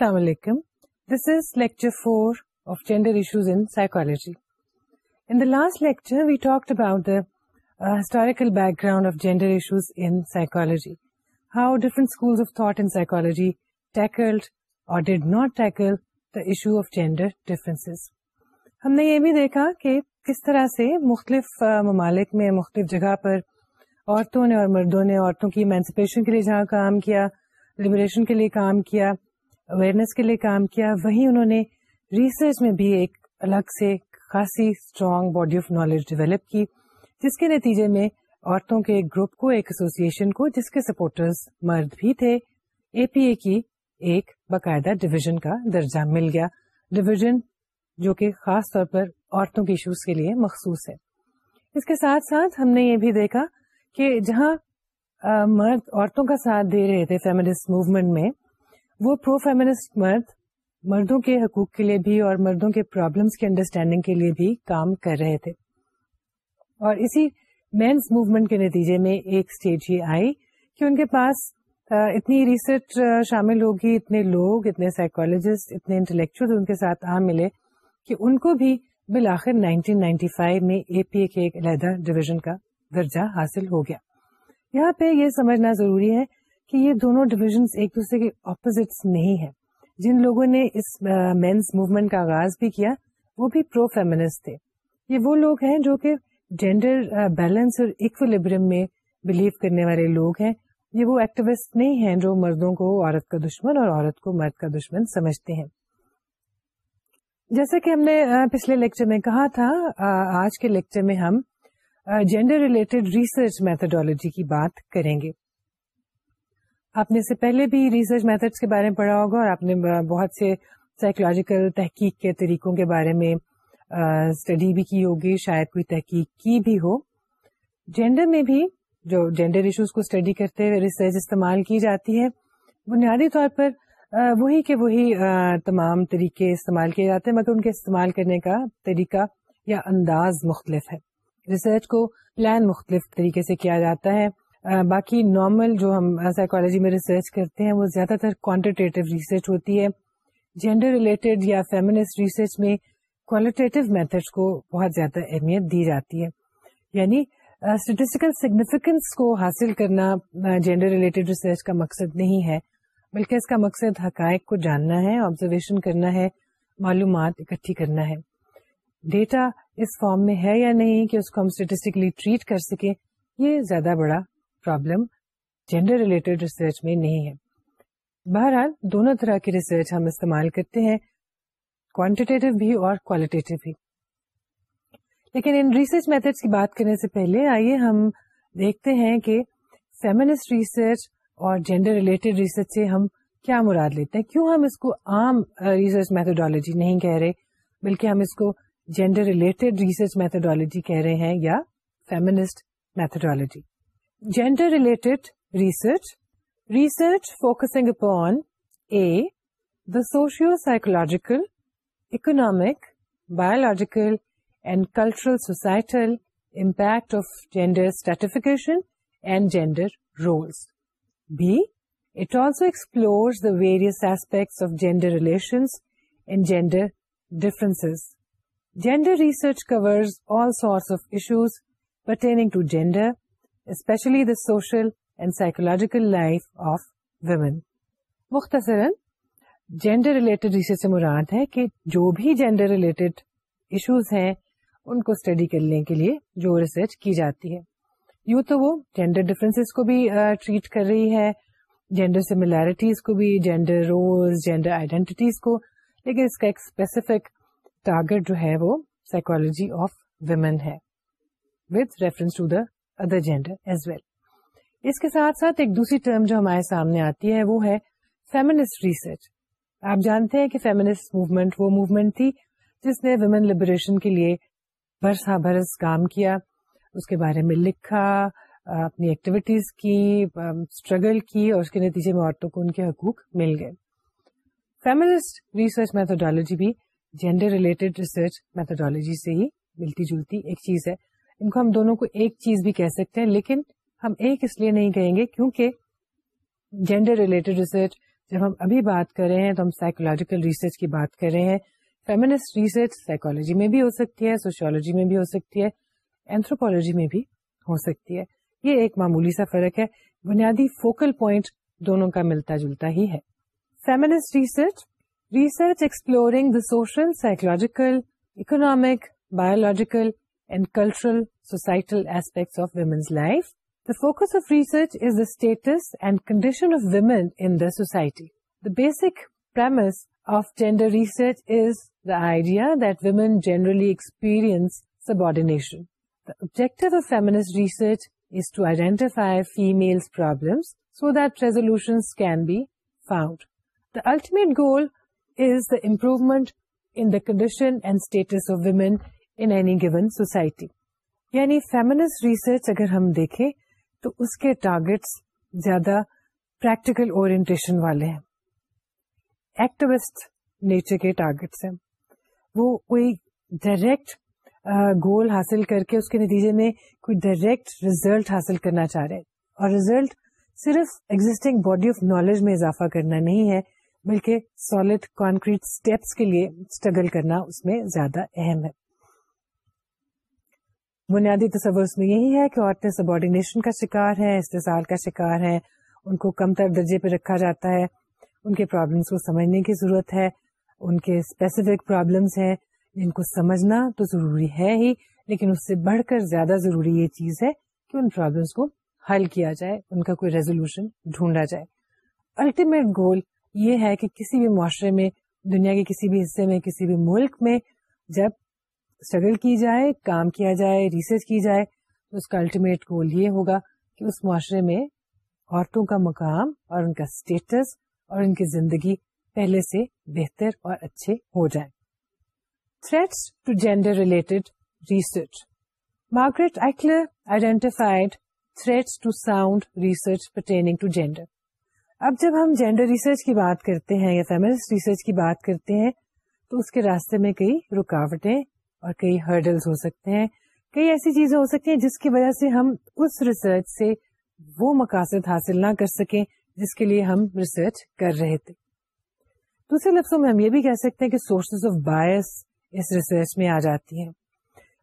السلام علیکم this is lecture four of gender issues in in the last lecture we talk about historical background of gender issues in psychology how different school of thought in psychology tackled اور did not tackle the issue of gender difference ہم نے یہ بھی دیکھا کہ کس طرح سے مختلف uh, ممالک میں مختلف جگہ پر عورتوں نے اور مردوں نے عورتوں کی مینسپیشن کے لیے جہاں کام کیا لبریشن کے لیے کام کیا اویئرنیس کے لیے کام کیا وہی انہوں نے ریسرچ میں بھی ایک الگ سے خاصی strong body of knowledge develop کی جس کے نتیجے میں عورتوں کے ایک گروپ کو ایک ایسوسیشن کو جس کے سپورٹرز مرد بھی تھے اے پی اے کی ایک باقاعدہ ڈویژن کا درجہ مل گیا ڈویژن جو کہ خاص طور پر عورتوں کے ایشوز کے لیے مخصوص ہے اس کے ساتھ ساتھ ہم نے یہ بھی دیکھا کہ جہاں مرد عورتوں کا ساتھ دے رہے تھے فیملیس موومنٹ میں وہ پرو فیمنسٹ مرد مردوں کے حقوق کے لیے بھی اور مردوں کے پرابلمس کے انڈرسٹینڈنگ کے لیے بھی کام کر رہے تھے اور اسی مینس موومنٹ کے نتیجے میں ایک اسٹیج یہ آئی کہ ان کے پاس اتنی ریسرچ شامل ہوگی اتنے لوگ اتنے سائیکولوجسٹ اتنے انٹلیکچل ان کے ساتھ آ ملے کہ ان کو بھی بالآخر 1995 میں اے پی اے کے ایک علیحدہ ڈویژن کا درجہ حاصل ہو گیا یہاں پہ یہ سمجھنا ضروری ہے کہ یہ دونوں ڈویژن ایک دوسرے کے اپوزٹ نہیں ہے جن لوگوں نے اس مینس موومنٹ کا آغاز بھی کیا وہ بھی پرو فیمنس تھے یہ وہ لوگ ہیں جو کہ جینڈر بیلنس اور اکولیبرم میں بلیو کرنے والے لوگ ہیں یہ وہ ایکٹیوسٹ نہیں ہیں جو مردوں کو عورت کا دشمن اور عورت کو مرد کا دشمن سمجھتے ہیں جیسا کہ ہم نے پچھلے لیکچر میں کہا تھا آج کے لیکچر میں ہم جینڈر ریلیٹڈ ریسرچ میتھڈالوجی کی بات کریں گے آپ نے اس سے پہلے بھی ریسرچ میتھڈس کے بارے میں پڑھا ہوگا اور آپ نے بہت سے سائیکولوجیکل تحقیق کے طریقوں کے بارے میں اسٹڈی بھی کی ہوگی شاید کوئی تحقیق کی بھی ہو جینڈر میں بھی جو جینڈر ایشوز کو اسٹڈی کرتے ہوئے ریسرچ استعمال کی جاتی ہے بنیادی طور پر وہی کے وہی تمام طریقے استعمال کیے جاتے ہیں مگر ان کے استعمال کرنے کا طریقہ یا انداز مختلف ہے ریسرچ کو پلان مختلف طریقے سے کیا جاتا ہے باقی نارمل جو ہم سائیکالوجی میں ریسرچ کرتے ہیں وہ زیادہ تر کوانٹیٹیو ریسرچ ہوتی ہے جینڈر ریلیٹڈ یا فیمنسٹ ریسرچ میں کوالٹیو میتھڈ کو بہت زیادہ اہمیت دی جاتی ہے یعنی اسٹیٹسٹیکل سگنیفیکینس کو حاصل کرنا جینڈر ریلیٹڈ ریسرچ کا مقصد نہیں ہے بلکہ اس کا مقصد حقائق کو جاننا ہے آبزرویشن کرنا ہے معلومات اکٹھی کرنا ہے ڈیٹا اس فارم میں ہے یا نہیں کہ اس کو ہم اسٹیٹسٹکلی ٹریٹ کر سکیں یہ زیادہ بڑا پرابلم جینڈر ریلیٹڈ ریسرچ میں نہیں ہے بہرحال دونوں طرح کی ریسرچ ہم استعمال کرتے ہیں کوانٹیٹیو بھی اور بھی لیکن ان ریسرچ میتھڈ کی بات کرنے سے پہلے آئیے ہم دیکھتے ہیں کہ فیمنسٹ ریسرچ اور جینڈر ریلیٹڈ ریسرچ سے ہم کیا مراد لیتے ہیں کیوں ہم اس کو عام ریسرچ میتھڈالوجی نہیں کہہ رہے بلکہ ہم اس کو جینڈر ریلیٹڈ ریسرچ میتھڈالوجی کہہ رہے ہیں یا feminist methodology Gender-related research. Research focusing upon A, the socio-psychological, economic, biological, and cultural societal impact of gender stratification and gender roles. B, it also explores the various aspects of gender relations and gender differences. Gender research covers all sorts of issues pertaining to gender, especially the social and psychological life of women مختصراً gender related سے مراد ہے کہ جو بھی gender related issues ہیں ان کو study کرنے کے لیے جو ریسرچ کی جاتی ہے یوں تو وہ جینڈر ڈفرینس کو بھی ٹریٹ کر رہی ہے جینڈر سملیرٹیز کو بھی جینڈر رولز جینڈر آئیڈینٹیز کو لیکن اس کا ایک اسپیسیفک ٹارگیٹ جو ہے وہ سائیکولوجی آف ویمن ہے with reference to the other gender as well اس کے ساتھ ساتھ ایک دوسری ٹرم جو ہمارے سامنے آتی ہے وہ ہے فیمنسٹ ریسرچ آپ جانتے ہیں کہ فیمنسٹ موومنٹ وہ موومنٹ تھی جس نے ویمن لبریشن کے لیے برسا برس کام کیا اس کے بارے میں لکھا اپنی ایکٹیویٹیز کی اسٹرگل کی اور اس کے نتیجے میں عورتوں کو ان کے حقوق مل گئے فیمنسٹ ریسرچ میتھڈالوجی بھی جینڈر ریلیٹڈ ریسرچ میتھڈالوجی سے ہی ملتی جلتی ایک چیز ہے ان کو ہم دونوں کو ایک چیز بھی کہہ سکتے ہیں لیکن ہم ایک اس لیے نہیں کہیں گے کیونکہ جینڈر ریلیٹڈ ریسرچ جب ہم ابھی بات کر رہے ہیں تو ہم سائیکولوجیکل ریسرچ کی بات کر رہے ہیں فیمنسٹ ریسرچ سائیکولوجی میں بھی ہو سکتی ہے سوشیولوجی میں بھی ہو سکتی ہے اینتروپولوجی میں بھی ہو سکتی ہے یہ ایک معمولی سا فرق ہے بنیادی فوکل پوائنٹ دونوں کا ملتا جلتا ہی ہے feminist research research exploring the social psychological economic biological and cultural, societal aspects of women's life. The focus of research is the status and condition of women in the society. The basic premise of gender research is the idea that women generally experience subordination. The objective of feminist research is to identify females' problems so that resolutions can be found. The ultimate goal is the improvement in the condition and status of women in any given society یعنی feminist research اگر ہم دیکھیں تو اس کے targets زیادہ practical ہیں activist nature کے targets ہیں وہ کوئی ڈائریکٹ گول حاصل کر کے اس کے نتیجے میں کوئی ڈائریکٹ ریزلٹ حاصل کرنا چاہ رہے ہیں اور ریزلٹ صرف ایگزٹنگ باڈی آف نالج میں اضافہ کرنا نہیں ہے بلکہ سالڈ کانکریٹ اسٹیپس کے لیے اسٹرگل کرنا اس میں زیادہ اہم ہے بنیادی تصور اس میں یہی ہے کہ عورتیں سبارڈینیشن کا شکار ہیں استحصال کا شکار ہیں ان کو کم تر درجے پہ رکھا جاتا ہے ان کے پرابلمس کو سمجھنے کی ضرورت ہے ان کے اسپیسیفک پرابلمس ہیں ان کو سمجھنا تو ضروری ہے ہی لیکن اس سے بڑھ کر زیادہ ضروری یہ چیز ہے کہ ان پرابلمس کو حل کیا جائے ان کا کوئی ریزولوشن ڈھونڈا جائے الٹیمیٹ گول یہ ہے کہ کسی بھی معاشرے میں دنیا کے کسی بھی حصے میں کسی بھی ملک میں جب اسٹرگل کی جائے کام کیا جائے ریسرچ کی جائے تو اس کا الٹیمیٹ گول یہ ہوگا کہ اس معاشرے میں عورتوں کا مقام اور ان کا اسٹیٹس اور ان کی زندگی پہلے سے بہتر اور اچھے ہو جائے threats to gender related research Margrit identified threats to sound research to gender اب جب ہم جینڈر ریسرچ کی بات کرتے ہیں یا فیملی ریسرچ کی بات کرتے ہیں تو اس کے راستے میں کئی رکاوٹیں اور کئی ہرڈلس ہو سکتے ہیں کئی ایسی چیزیں ہو سکتی ہیں جس کی وجہ سے ہم اس ریسرچ سے وہ مقاصد حاصل نہ کر سکیں جس کے لیے ہم ریسرچ کر رہے تھے دوسرے لفظوں میں ہم یہ بھی کہہ سکتے ہیں کہ سورسز آف بایس اس ریسرچ میں آ جاتی ہیں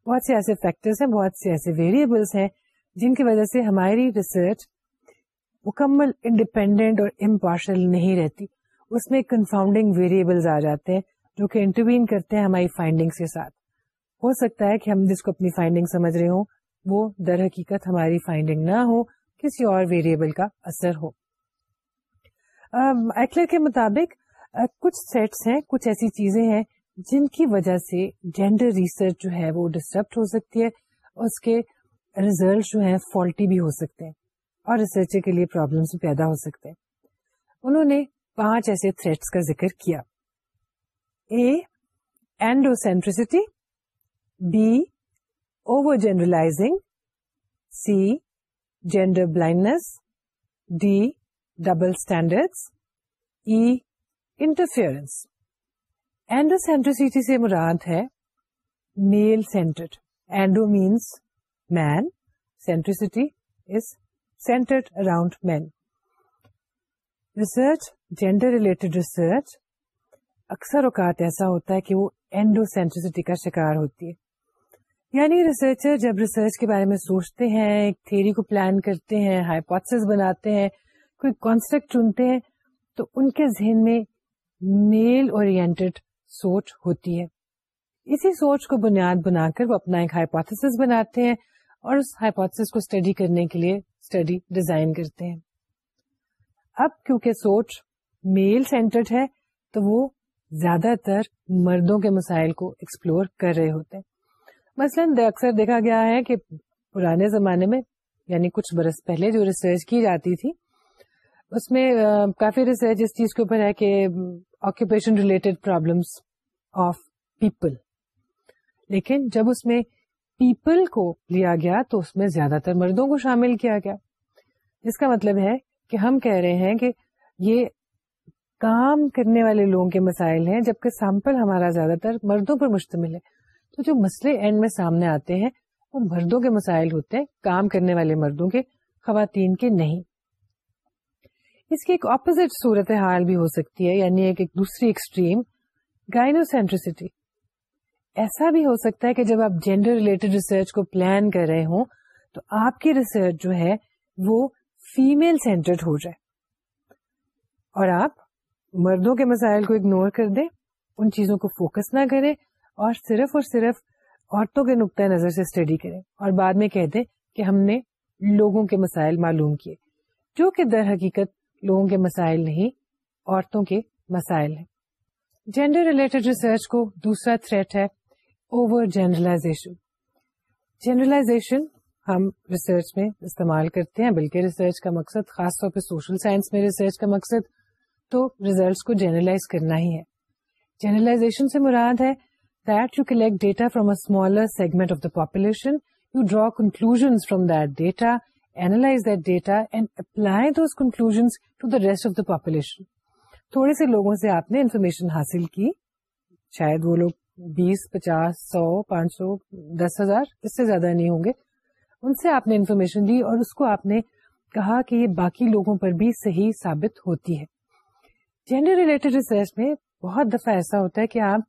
بہت سے ایسے فیکٹرس ہیں بہت سے ایسے ویریبلس ہیں جن کی وجہ سے ہماری ریسرچ مکمل انڈیپینڈنٹ اور امپارشل نہیں رہتی اس میں کنفاؤنڈنگ ویریبلز آ جاتے ہیں جو کہ انٹروین کرتے ہیں ہماری فائنڈنگس کے ساتھ ہو سکتا ہے کہ ہم جس کو اپنی فائنڈنگ سمجھ رہے ہوں وہ در حقیقت ہماری فائنڈنگ نہ ہو کسی اور ویریبل کا اثر ہو ایٹلر کے مطابق کچھ سیٹس ہیں کچھ ایسی چیزیں ہیں جن کی وجہ سے جینڈر ریسرچ جو ہے وہ ڈسٹرب ہو سکتی ہے اس کے ریزلٹ جو ہیں فالٹی بھی ہو سکتے ہیں اور ریسرچر کے لیے پرابلمس بھی پیدا ہو سکتے ہیں انہوں نے پانچ ایسے تھریٹس کا ذکر کیا andro androcentricity B over generalizing C gender blindness D double standard E interference androcentricity سے مراد ہے male centricity is centred around men research gender related research اکثر اوقات ایسا ہوتا ہے کہ وہ اینڈو سینٹریسٹی کا شکار ہوتی ہے یعنی ریسرچر جب ریسرچ کے بارے میں سوچتے ہیں ایک تھیری کو پلان کرتے ہیں ہائپوتھس بناتے ہیں کوئی کانسپٹ چنتے ہیں تو ان کے ذہن میں میل اورینٹڈ سوچ ہوتی ہے اسی سوچ کو بنیاد بنا کر وہ اپنا ایک ہائیپوتھس بناتے ہیں اور اس ہائپوتھس کو اسٹڈی کرنے کے لیے اسٹڈی ڈیزائن کرتے ہیں اب کیونکہ سوچ میل سینٹرڈ ہے تو وہ زیادہ تر مردوں کے مسائل کو ایکسپلور کر رہے ہوتے ہیں مثلاً اکثر دیکھا گیا ہے کہ پرانے زمانے میں یعنی کچھ برس پہلے جو ریسرچ کی جاتی تھی اس میں کافی ریسرچ اس چیز کے اوپر ہے کہ occupation related problems of people لیکن جب اس میں پیپل کو لیا گیا تو اس میں زیادہ تر مردوں کو شامل کیا گیا اس کا مطلب ہے کہ ہم کہہ رہے ہیں کہ یہ کام کرنے والے لوگوں کے مسائل ہیں جبکہ سیمپل ہمارا زیادہ تر مردوں پر مشتمل ہے تو جو مسئلے اینڈ میں سامنے آتے ہیں وہ مردوں کے مسائل ہوتے ہیں کام کرنے والے مردوں کے خواتین کے نہیں اس کی ایک اپوزٹ صورت حال بھی ہو سکتی ہے یعنی ایک, ایک دوسری ایکسٹریم گائنو سینٹریسٹی ایسا بھی ہو سکتا ہے کہ جب آپ جینڈر ریلیٹڈ ریسرچ کو پلان کر رہے ہوں تو آپ کی ریسرچ جو ہے وہ فیمل سینٹرڈ ہو جائے اور آپ مردوں کے مسائل کو اگنور کر دیں ان چیزوں کو فوکس نہ کریں اور صرف اور صرف عورتوں کے نقطۂ نظر سے اسٹڈی کریں اور بعد میں کہہ دیں کہ ہم نے لوگوں کے مسائل معلوم کیے جو کہ در حقیقت لوگوں کے مسائل نہیں عورتوں کے مسائل ہیں جینڈر ریلیٹڈ ریسرچ کو دوسرا تھریٹ ہے اوور جنرلائزیشن جنرلائزیشن ہم ریسرچ میں استعمال کرتے ہیں بلکہ ریسرچ کا مقصد خاص طور پہ سوشل سائنس میں ریسرچ کا مقصد تو ریزلٹس کو جنرلائز کرنا ہی ہے جنرلائزیشن سے مراد ہے that you collect data from a smaller segment of the population, you draw conclusions from that data, analyze that data and apply those conclusions to the rest of the population. تھوڑے سے لوگوں سے آپ نے information حاصل کی شاید وہ لوگ بیس پچاس سو پانچ سو دس ہزار اس سے زیادہ نہیں ہوں گے ان سے آپ نے انفارمیشن لی اور اس کو آپ نے کہا کہ یہ باقی لوگوں پر بھی صحیح ثابت ہوتی ہے جینڈر ریلیٹڈ ریسرچ میں بہت دفعہ ایسا ہوتا ہے کہ آپ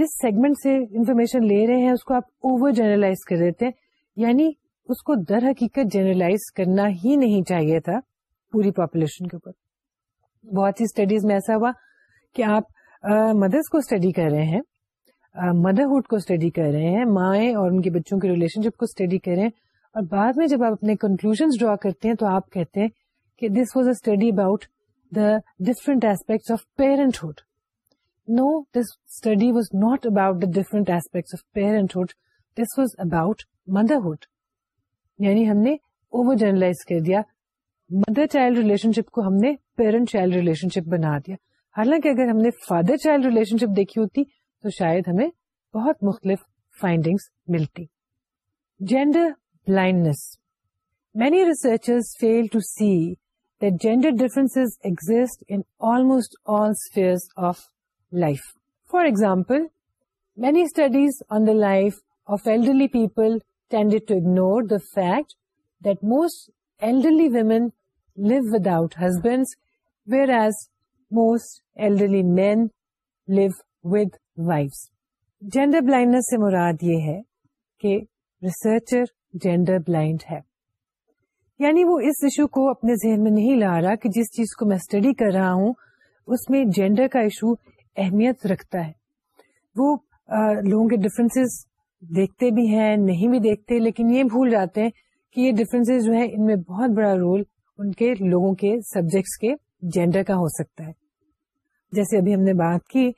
جس سیگمنٹ سے انفارمیشن لے رہے ہیں اس کو آپ اوور جنرلائز کر دیتے ہیں یعنی اس کو در حقیقت جنرلائز کرنا ہی نہیں چاہیے تھا پوری پاپولیشن کے اوپر بہت سی اسٹڈیز میں ایسا ہوا کہ آپ مدرس کو اسٹڈی کر رہے ہیں مدرہڈ کو اسٹڈی کر رہے ہیں مائیں اور ان کے بچوں کے ریلیشن شپ کو اسٹڈی کر رہے ہیں اور بعد میں جب آپ اپنے کنکلوژ ڈرا کرتے ہیں تو آپ کہتے ہیں کہ this was a study about the different aspect of parenthood no this study was not about different aspects of parenthood motherhood یعنی ہم نے اوور جرنلائز کر دیا مدر چائلڈ ریلیشن شپ کو ہم نے پیرنٹ چائلڈ ریلیشن شپ بنا دیا حالانکہ اگر ہم نے فادر چائلڈ ریلیشن شپ دیکھی ہوتی تو شاید ہمیں بہت مختلف فائنڈنگس ملتی gender blindness many researchers fail to see gender difference exist in almost all areas of life for example many studies on the life of ill people or fact most really men led wife gender blindness سے مراد یہ ہے کہ researcher gender blind ہے یعنی وہ اس issue کو اپنے ذہن میں نہیں لا رہا کہ جس چیز کو میں اسٹڈی کر رہا ہوں اس میں جینڈر کا ایشو اہمیت رکھتا ہے وہ لوگوں کے ڈفرینس دیکھتے بھی ہیں نہیں بھی دیکھتے لیکن یہ بھول جاتے ہیں کہ یہ ڈفرینس جو ہے ان میں بہت بڑا رول ان کے لوگوں کے سبجیکٹس کے جینڈر کا ہو سکتا ہے جیسے ابھی ہم نے بات کی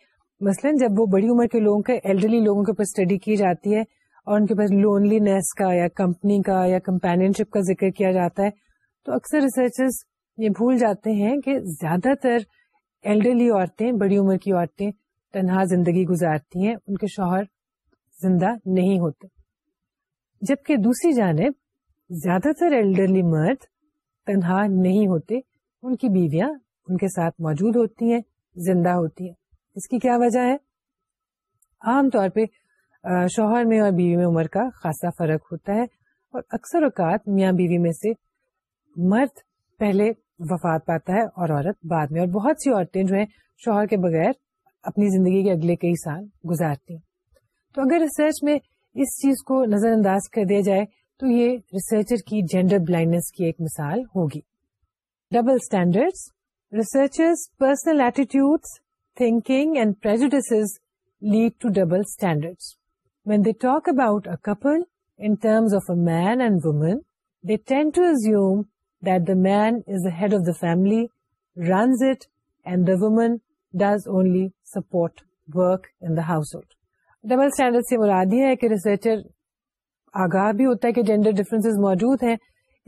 مثلا جب وہ بڑی عمر کے لوگوں کے ایلڈرلی لوگوں کے اسٹڈی کی جاتی ہے اور ان کے پاس لونلی نیس کا یا کمپنی کا یا کمپین شپ کا ذکر کیا جاتا ہے تو اکثر ریسرچرز یہ بھول جاتے ہیں کہ زیادہ تر ایلڈرلی عورتیں بڑی عمر کی عورتیں تنہا زندگی گزارتی ہیں ان کے شوہر زندہ نہیں ہوتے جبکہ دوسری جانب زیادہ تر ایلڈرلی مرد تنہا نہیں ہوتے ان کی بیویاں ان کے ساتھ موجود ہوتی ہیں زندہ ہوتی ہیں اس کی کیا وجہ ہے عام طور پہ شوہر میں اور بیوی میں عمر کا خاصا فرق ہوتا ہے اور اکثر اوقات میاں بیوی میں سے مرد پہلے وفات پاتا ہے اور عورت بعد میں اور بہت سی عورتیں جو ہیں شوہر کے بغیر اپنی زندگی کے اگلے کئی سال گزارتی تو اگر ریسرچ میں اس چیز کو نظر انداز کر دیا جائے تو یہ ریسرچر کی جینڈر بلائنڈنس کی ایک مثال ہوگی double standard researcher thinking and lead to double when they talk about a couple in terms of a man and woman they tend to assume man is head of the family runs it and the woman only support work in the household standard سے مراد یہ ہے کہ researcher آگاہ بھی ہوتا ہے کہ جینڈر ڈفرینس موجود ہیں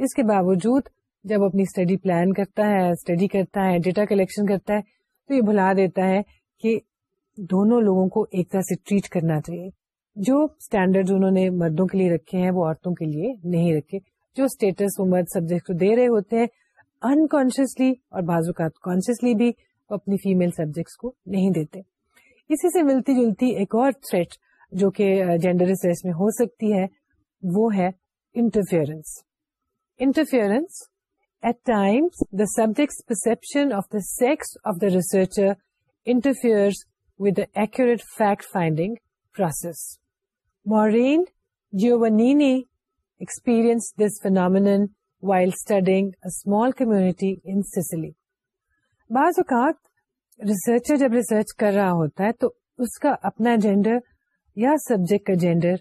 اس کے باوجود جب اپنی اسٹڈی پلان کرتا ہے اسٹڈی کرتا ہے ڈیٹا کلیکشن کرتا ہے تو یہ بھلا دیتا ہے کہ دونوں لوگوں کو ایک طرح سے ٹریٹ کرنا چاہیے جو اسٹینڈرڈ انہوں نے مردوں کے لیے رکھے ہیں وہ عورتوں کے لیے نہیں رکھے جو اسٹیٹس وہ مرد سبجیکٹ کو دے رہے ہوتے ہیں انکانشیسلی اور بعض اوقات کانشیسلی بھی وہ اپنی فیمل سبجیکٹس کو نہیں دیتے اسی سے ملتی جلتی ایک اور تھریٹ جو کہ جینڈر ریسرچ میں ہو سکتی ہے وہ ہے interference interference at times the subject's perception of the sex of the researcher interfere with accurate fact finding process Maureen Giovannini experienced this phenomenon while studying small community in Sicily بعض اوقات researcher جب research کر رہا ہوتا ہے تو اس کا اپنا جینڈر یا سبجیکٹ کا جینڈر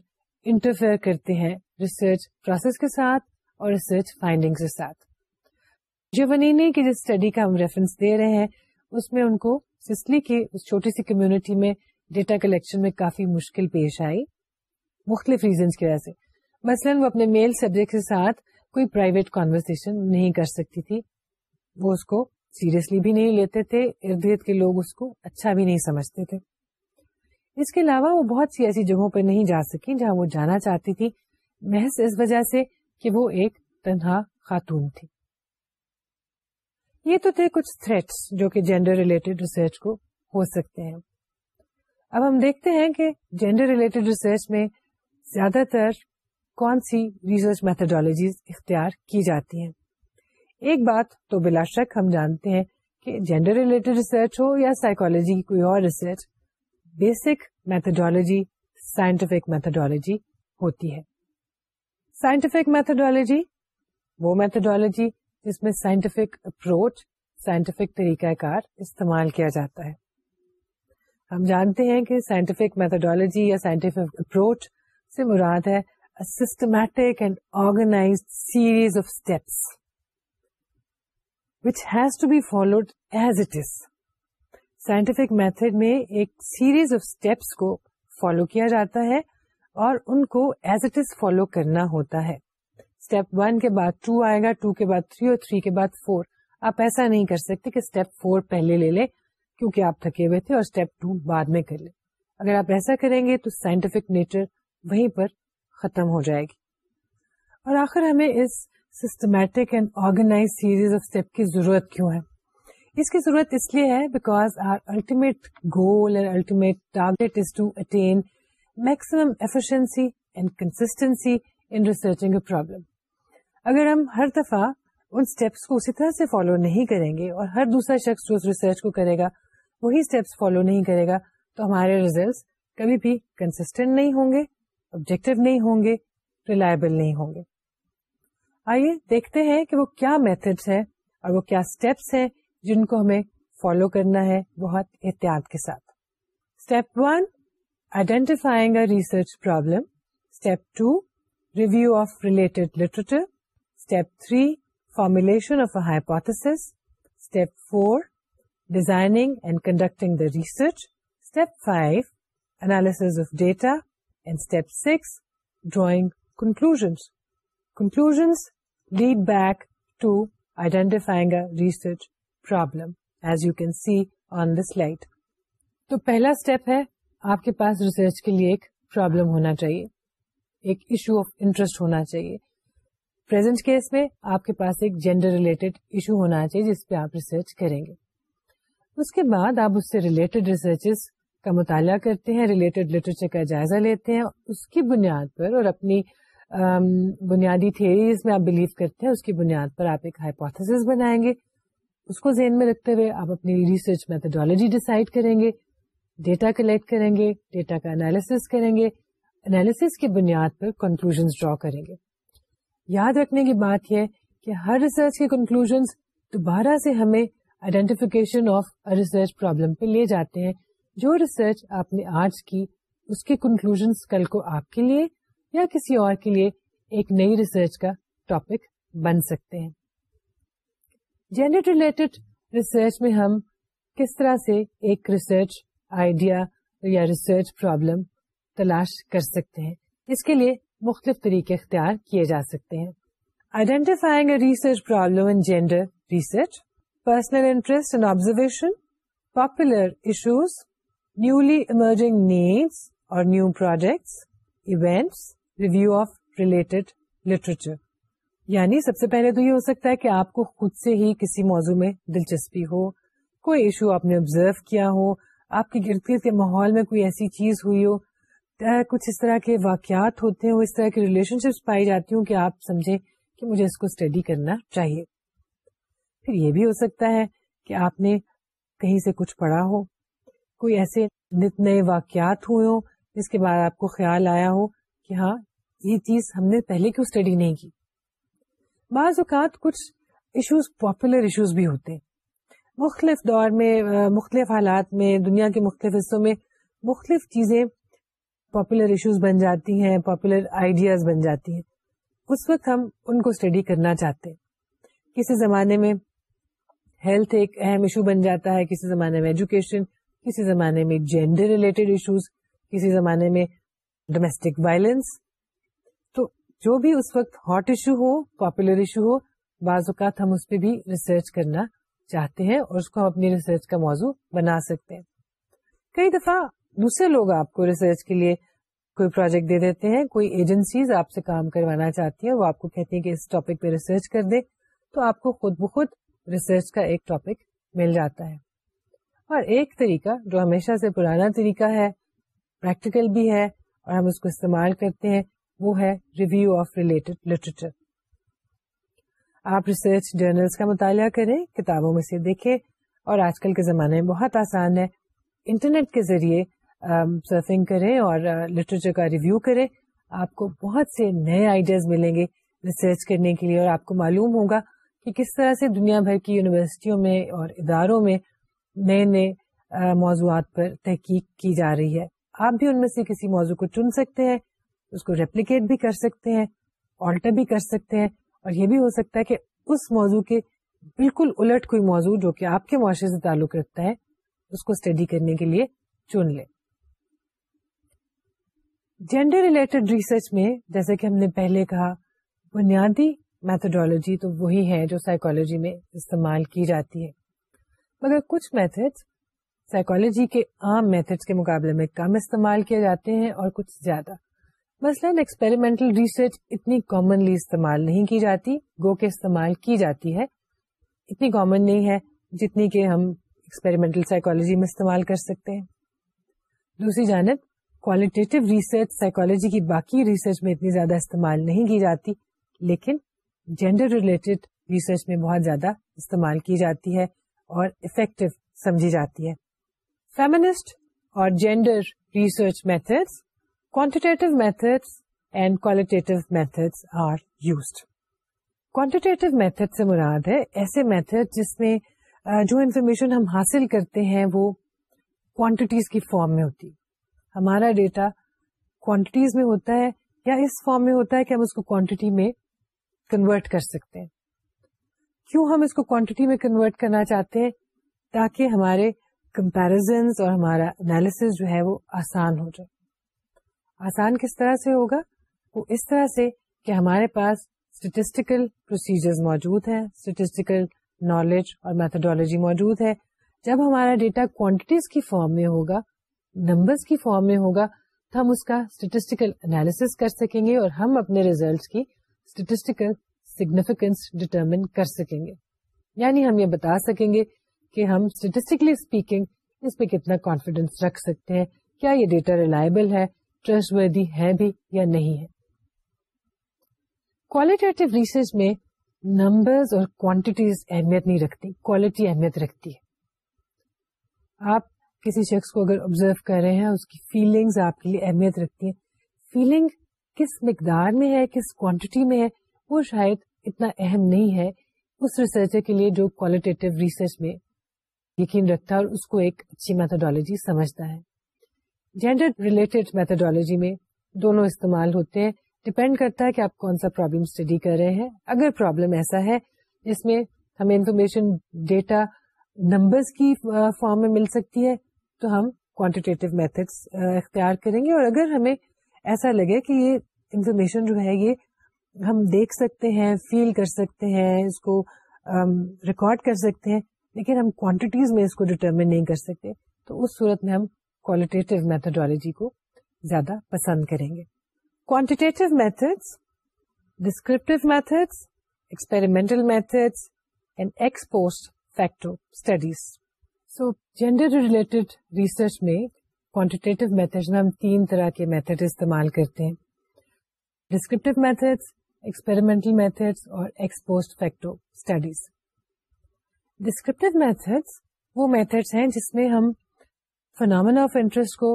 انٹرفیئر کرتے ہیں ریسرچ پروسیس کے ساتھ اور ریسرچ فائنڈنگ کے ساتھ یہ کی جس اسٹڈی کا ہم ریفرنس دے رہے ہیں اس میں ان کو سسلی کی اس چھوٹی سی کمیونٹی میں ڈیٹا کلیکشن میں کافی مشکل پیش آئی مختلف ریزنس کی وجہ سے مثلاً وہ اپنے میل سبجیکٹ کے ساتھ کوئی پرائیویٹ کانورسن نہیں کر سکتی تھی وہ اس کو سیریسلی بھی نہیں لیتے تھے ارد گرد کے لوگ اس کو اچھا بھی نہیں سمجھتے تھے اس کے علاوہ وہ بہت سی ایسی جگہوں پر نہیں جا سکی جہاں وہ جانا چاہتی تھی محض اس وجہ سے کہ وہ ایک تنہا خاتون تھی یہ تو تھے کچھ تھریٹس جو کہ جینڈر ریلیٹڈ ریسرچ کو ہو سکتے ہیں اب ہم دیکھتے ہیں کہ جینڈر ریلیٹڈ ریسرچ میں زیادہ تر کون سی ریسرچ میتھڈالوجیز اختیار کی جاتی ہیں ایک بات تو بلا شک ہم جانتے ہیں کہ جینڈر ریلیٹڈ ریسرچ ہو یا سائیکولوجی کی کوئی اور research basic methodology scientific methodology ہوتی ہے سائنٹیفک میتھڈالوجی وہ میتھڈالوجی جس میں سائنٹیفک اپروچ سائنٹیفک طریقہ کار استعمال کیا جاتا ہے ہم جانتے ہیں کہ سائنٹیفک میتھڈالوجی یا سائنٹیفک اپروچ سے مراد ہے systematic and organised to be followed as it scientific method میں ایک سیریز آف اسٹیپس کو فالو کیا جاتا ہے اور ان کو ایز اٹ از فالو کرنا ہوتا ہے اسٹیپ ون کے بعد ٹو آئے گا ٹو کے بعد تھری اور تھری کے بعد فور آپ ایسا نہیں کر سکتے کہ اسٹیپ فور پہلے لے لیں کیونکہ آپ تھکے ہوئے تھے اور اسٹیپ ٹو بعد میں کر لیں اگر آپ ایسا کریں گے تو سائنٹیفک نیچر وہیں پر ختم ہو جائے گی اور آخر ہمیں اس systematic and organised series of step کی ضرورت کیوں ہے اس کی ضرورت اس لیے ہے because our ultimate goal and ultimate target is to attain maximum efficiency and consistency in researching a problem اگر ہم ہر دفعہ ان اسٹیپس کو اسی طرح سے فالو نہیں کریں گے اور ہر دوسرا شخص جو اس ریسرچ کو کرے گا وہی اسٹیپس فالو نہیں کرے گا تو ہمارے ریزلٹس کبھی بھی کنسسٹینٹ نہیں ہوں گے آبجیکٹو نہیں ہوں گے ریلائبل نہیں ہوں گے آئیے دیکھتے ہیں کہ وہ کیا میتھڈ ہیں اور وہ کیا اسٹیپس ہیں جن کو ہمیں فالو کرنا ہے بہت احتیاط کے ساتھ step one identifying research problem step two review of related literature step three formulation of a hypothesis step four designing and conducting the research step five analysis of data research problem as you can see on this slide تو پہلا step ہے آپ کے پاس research کے لیے ایک problem ہونا چاہیے ایک ایشو آف انٹرسٹ ہونا چاہیے پرزینٹ کیس میں آپ کے پاس ایک جینڈر ریلیٹڈ ایشو ہونا چاہیے جس پہ آپ ریسرچ کریں گے اس کے بعد آپ اس سے ریلیٹڈ ریسرچز کا مطالعہ کرتے ہیں ریلیٹڈ لٹریچر کا جائزہ لیتے ہیں اس کی بنیاد پر اور اپنی بنیادی تھیریز میں آپ بلیو کرتے ہیں اس کی بنیاد پر آپ ایک ہائپوتھس بنائیں گے اس کو ذہن میں رکھتے ہوئے آپ اپنی ریسرچ میتھڈالوجی ڈیسائڈ کریں گے ڈیٹا کلیکٹ کریں گے ڈیٹا کا انالیسس کریں گے انالیس کی بنیاد پر کنکلوژ ڈرا کریں گے یاد رکھنے کی بات یہ کہ ہر ریسرچ کے کنکلوژ دوبارہ سے ہمیں آئیڈینٹیفیکیشن آف ریسرچ پرابلم پہ لے جاتے ہیں جو ریسرچ آپ نے آج کی اس کے کنکلوژ کل کو آپ کے لیے یا کسی اور کے لیے ایک نئی ریسرچ کا ٹاپک بن سکتے ہیں جینڈر ریلیٹڈ ریسرچ میں ہم کس طرح سے ایک ریسرچ آئیڈیا یا ریسرچ پرابلم تلاش کر سکتے ہیں اس کے لیے مختلف طریقے اختیار کیے جا سکتے ہیں identifying a research problem in gender research personal interest and observation popular issues newly emerging needs اور new projects events review of related literature یعنی سب سے پہلے تو یہ ہو سکتا ہے کہ آپ کو خود سے ہی کسی موضوع میں دلچسپی ہو کوئی ایشو آپ نے آبزرو کیا ہو آپ کے گرد گرد کے ماحول میں کوئی ایسی چیز ہوئی ہو کچھ اس طرح کے واقعات ہوتے ہوں اس طرح کی ریلیشن شپس پائی جاتی ہوں کہ آپ سمجھیں کہ مجھے اس کو اسٹڈی کرنا چاہیے پھر یہ بھی ہو سکتا ہے کہ آپ نے کہیں سے کچھ پڑھا ہو کوئی ایسے نت نئے واقعات ہوئے ہوں جس کے بعد آپ کو خیال آیا ہو کہ ہاں یہ چیز ہم نے پہلے کیوں اسٹڈی نہیں کی بعض اوقات کچھ ایشوز پاپولر ایشوز بھی ہوتے ہیں مختلف دور میں مختلف حالات میں دنیا کے مختلف حصوں میں مختلف چیزیں پاپولر ایشوز بن جاتی ہیں پاپولر آئیڈیاز بن جاتی ہیں اس وقت ہم ان کو اسٹڈی کرنا چاہتے ہیں کسی زمانے میں ہیلتھ ایک اہم ایشو بن جاتا ہے کسی زمانے میں ایجوکیشن کسی زمانے میں جینڈر ریلیٹڈ ایشوز کسی زمانے میں ڈومیسٹک وائلنس تو جو بھی اس وقت ہاٹ ایشو ہو پاپولر ایشو ہو بعض اوقات ہم اس پہ بھی ریسرچ کرنا چاہتے ہیں اور اس کو ہم اپنی ریسرچ کا موضوع بنا سکتے ہیں کئی دفعہ دوسرے لوگ آپ کو ریسرچ کے لیے کوئی پروجیکٹ دے دیتے ہیں کوئی ایجنسیز آپ سے کام کروانا چاہتی ہیں وہ آپ کو کہتی ہیں کہ اس ٹاپک پہ ریسرچ کر دے تو آپ کو خود بخود ریسرچ کا ایک ٹاپک مل جاتا ہے اور ایک طریقہ جو ہمیشہ سے پرانا طریقہ ہے پریکٹیکل بھی ہے اور ہم اس کو استعمال کرتے ہیں وہ ہے ریویو آف ریلیٹڈ لٹریچر آپ ریسرچ جرنلس کا مطالعہ کریں کتابوں میں سے دیکھیں اور آج کل کے زمانے میں بہت آسان ہے انٹرنیٹ کے ذریعے سرفنگ کریں اور لٹریچر کا ریویو کریں آپ کو بہت سے نئے آئیڈیاز ملیں گے ریسرچ کرنے کے لیے اور آپ کو معلوم ہوگا کہ کس طرح سے دنیا بھر کی یونیورسٹیوں میں اور اداروں میں نئے نئے موضوعات پر تحقیق کی جا رہی ہے آپ بھی ان میں سے کسی موضوع کو چن سکتے ہیں اس کو ریپلیکیٹ بھی کر سکتے ہیں آلٹر بھی کر سکتے ہیں اور یہ بھی ہو سکتا ہے کہ اس موضوع کے بالکل الٹ کوئی موضوع جو کہ آپ کے معاشرے سے تعلق رکھتا ہے اس کو اسٹڈی کرنے کے لیے چن لے جینڈر ریلیٹڈ ریسرچ میں جیسے کہ ہم نے پہلے کہا بنیادی میتھڈولوجی تو وہی ہے جو سائیکولوجی میں استعمال کی جاتی ہے مگر کچھ میتھڈس سائیکولوجی کے عام میتھڈس کے مقابلے میں کم استعمال کیے جاتے ہیں اور کچھ زیادہ مثلاً ایکسپیریمنٹل ریسرچ اتنی کامنلی استعمال نہیں کی جاتی گو کے استعمال کی جاتی ہے اتنی کامن نہیں ہے جتنی کہ ہم ایکسپیریمنٹل سائیکولوجی میں استعمال کر سکتے ہیں دوسری جانب کوالٹیو ریسرچ سائیکولوجی کی باقی ریسرچ میں اتنی زیادہ استعمال نہیں کی جاتی لیکن جینڈر ریلیٹڈ ریسرچ میں بہت زیادہ استعمال کی جاتی ہے اور افیکٹو سمجھی جاتی ہے فیمنسٹ اور gender research methods quantitative methods and methods are used quantitative method سے مراد ہے ایسے میتھڈ جس میں جو انفارمیشن ہم حاصل کرتے ہیں وہ کوانٹیٹیز کی فارم میں ہوتی ہمارا ڈیٹا کوانٹیٹیز میں ہوتا ہے یا اس فارم میں ہوتا ہے کہ ہم اس کو کوانٹیٹی میں کنورٹ کر سکتے ہیں کیوں ہم اس کو کوانٹٹی میں کنورٹ کرنا چاہتے ہیں تاکہ ہمارے کمپیرزن اور ہمارا انالیس جو ہے وہ آسان ہو جائے آسان کس طرح سے ہوگا وہ اس طرح سے کہ ہمارے پاس اسٹیٹسٹیکل پروسیجر موجود ہیں اسٹیٹسٹیکل نالج اور میتھڈالوجی موجود ہے جب ہمارا ڈیٹا کوانٹیٹیز کی فارم میں ہوگا نمبرز کی فارم میں ہوگا تو ہم اس کا اسٹیٹسٹیکل انالیس کر سکیں گے اور ہم اپنے ریزلٹس کی اسٹیٹسٹیکل سگنیفیکینس ڈیٹرمن کر سکیں گے یعنی ہم یہ بتا سکیں گے کہ ہم اسٹیٹسٹکلی اسپیکنگ اس پہ کتنا کانفیڈینس رکھ سکتے ہیں کیا یہ ڈیٹا ریلائبل ہے ٹرسٹ وردی ہے بھی یا نہیں ہے کوالٹی ریسرچ میں نمبرز اور کوانٹیٹیز اہمیت نہیں رکھتی کوالٹی اہمیت رکھتی ہے آپ کسی شخص کو اگر آبزرو کر رہے ہیں اس کی فیلنگز آپ کے لیے اہمیت رکھتی ہیں فیلنگ کس مقدار میں ہے کس کوانٹیٹی میں ہے وہ شاید اتنا اہم نہیں ہے اس ریسرچر کے لیے جو کوالٹیٹیو ریسرچ میں یقین رکھتا ہے اور اس کو ایک اچھی میتھڈالوجی سمجھتا ہے جینڈر ریلیٹڈ میتھڈالوجی میں دونوں استعمال ہوتے ہیں ڈپینڈ کرتا ہے کہ آپ کون سا پرابلم اسٹڈی کر رہے ہیں اگر پرابلم ایسا ہے جس میں ہمیں انفارمیشن ڈیٹا نمبرز کی فارم میں مل سکتی ہے تو ہم کوانٹیٹیو میتھڈس اختیار کریں گے اور اگر ہمیں ایسا لگے کہ یہ انفارمیشن جو ہے یہ ہم دیکھ سکتے ہیں فیل کر سکتے ہیں اس کو ریکارڈ کر سکتے ہیں لیکن ہم کوانٹیٹیز میں اس کو ڈٹرمن نہیں کر سکتے تو اس صورت میں ہم کوالٹیٹیو میتھڈالوجی کو زیادہ پسند کریں گے quantitative methods descriptive methods experimental methods and ex post facto studies so gender related research میں کوانٹیٹیو میتھڈ میں ہم تین طرح کے میتھڈ استعمال کرتے ہیں ڈسکرپٹیو میتھڈس ایکسپیریمنٹل میتھڈس اور ex post facto studies descriptive methods وہ میتھڈس ہیں جس میں ہم فنامنا آف انٹرسٹ کو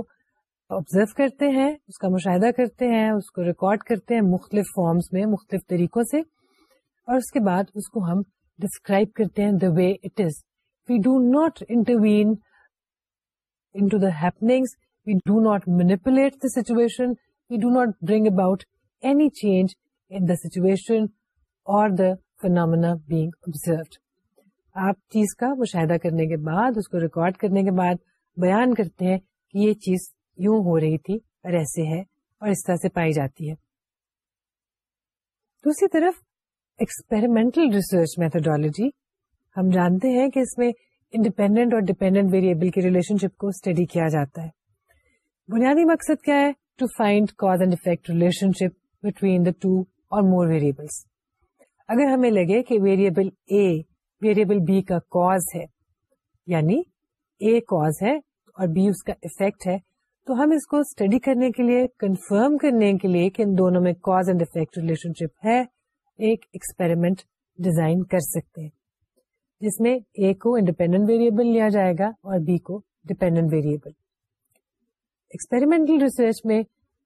آبزرو کرتے ہیں اس کا مشاہدہ کرتے ہیں اس کو ریکارڈ کرتے ہیں مختلف فارمس میں مختلف طریقوں سے اور اس کے بعد اس کو ہم ڈسکرائب کرتے ہیں the way it is we do not intervene into the happenings we do not manipulate the situation we do not bring about any change in the situation اور دا فنامنا آپ چیز کا مشاہدہ کرنے کے بعد اس کو ریکارڈ کرنے کے بعد بیان کرتے ہیں کہ یہ چیز یوں ہو رہی تھی اور ایسے ہے اور اس طرح سے پائی جاتی ہے دوسری طرف ایکسپیریمنٹل ریسرچ میتھڈالوجی ہم جانتے ہیں کہ اس میں انڈیپینڈنٹ اور ڈیپینڈنٹ ویریبل کی ریلیشن شپ کو اسٹڈی کیا جاتا ہے بنیادی مقصد کیا ہے to find cause and effect relationship between the two or more variables اگر ہمیں لگے کہ ویریبل اے ویریبل بی کا کاز ہے یعنی اے کاز ہے اور بی اس کا افیکٹ ہے تو ہم اس کو اسٹڈی کرنے کے لیے کنفرم کرنے کے لیے کہ ان دونوں میں cause and effect relationship ہے ایک ایکسپیریمنٹ ڈیزائن کر سکتے ہیں جس میں اے کو انڈیپینڈنٹ ویریبل لیا جائے گا اور بی کو ڈیپینڈنٹ ویریبل ایکسپیریمنٹل ریسرچ میں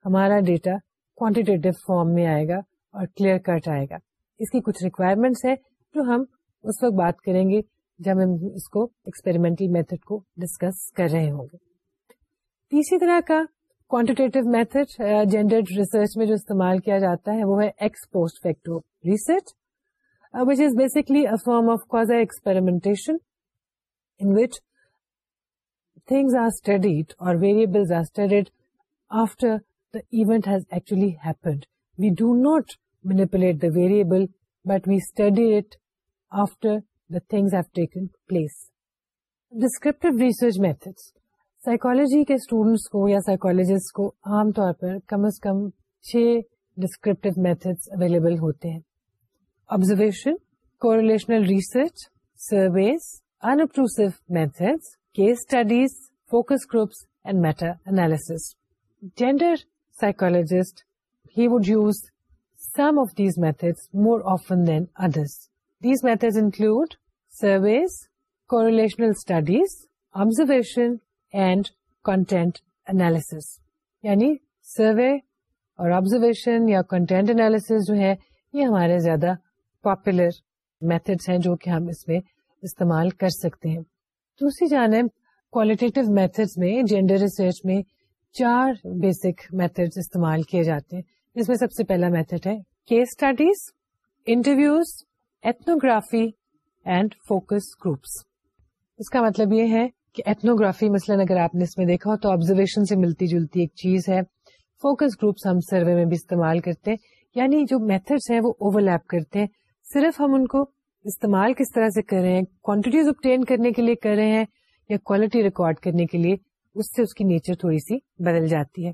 ہمارا ڈیٹا کوانٹیٹیو فارم میں آئے گا اور کلیئر کٹ آئے گا اس کی کچھ ریکوائرمنٹس ہیں جو ہم اس وقت بات کریں گے جب ہم اس کو ایکسپیریمنٹل میتھڈ کو ڈسکس کر رہے ہوں گے تیسری طرح کا کوانٹیٹیو میتھڈ ریسرچ میں جو استعمال کیا جاتا ہے وہ ہے ex post facto research which is basically form of in which things are studied اور variables are studied after event has actually manipulate the variable but we study it afterwards کے اسٹوڈنٹس کو یا سائکولوجسٹ کو عام طور پر کم از کم چھ ڈسکریپٹو method available ہوتے ہیں آبزرویشن کوریلیشنل ریسرچ سرویز انتڈ کے focus groups and meta analysis gender psychologist he would use some of these method more often than others these method include surveys correlational studies observation and content analysis یعنی survey اور observation یا content analysis جو ہے یہ ہمارے زیادہ popular method ہیں جو کہ ہم اس میں استعمال کر سکتے ہیں دوسری جانب کوالیٹیو میتھڈ میں جینڈر ریسرچ میں چار بیسک میتھڈ استعمال کیے جاتے ہیں اس میں سب سے پہلا میتھڈ ہے case studies interviews ethnography and focus groups اس کا مطلب یہ ہے کہ ایتھنوگرافی مثلاً اگر آپ نے اس میں دیکھا ہو تو آبزرویشن سے ملتی جلتی ایک چیز ہے فوکس گروپس ہم سروے میں بھی استعمال کرتے ہیں یعنی جو میتھڈس ہیں وہ اوور لیپ کرتے ہیں صرف ہم ان کو استعمال کس طرح سے کر رہے ہیں کوانٹیٹیز اپٹین کرنے کے لیے کر رہے ہیں یا کوالٹی ریکارڈ کرنے کے لیے اس سے اس کی نیچر تھوڑی سی بدل جاتی ہے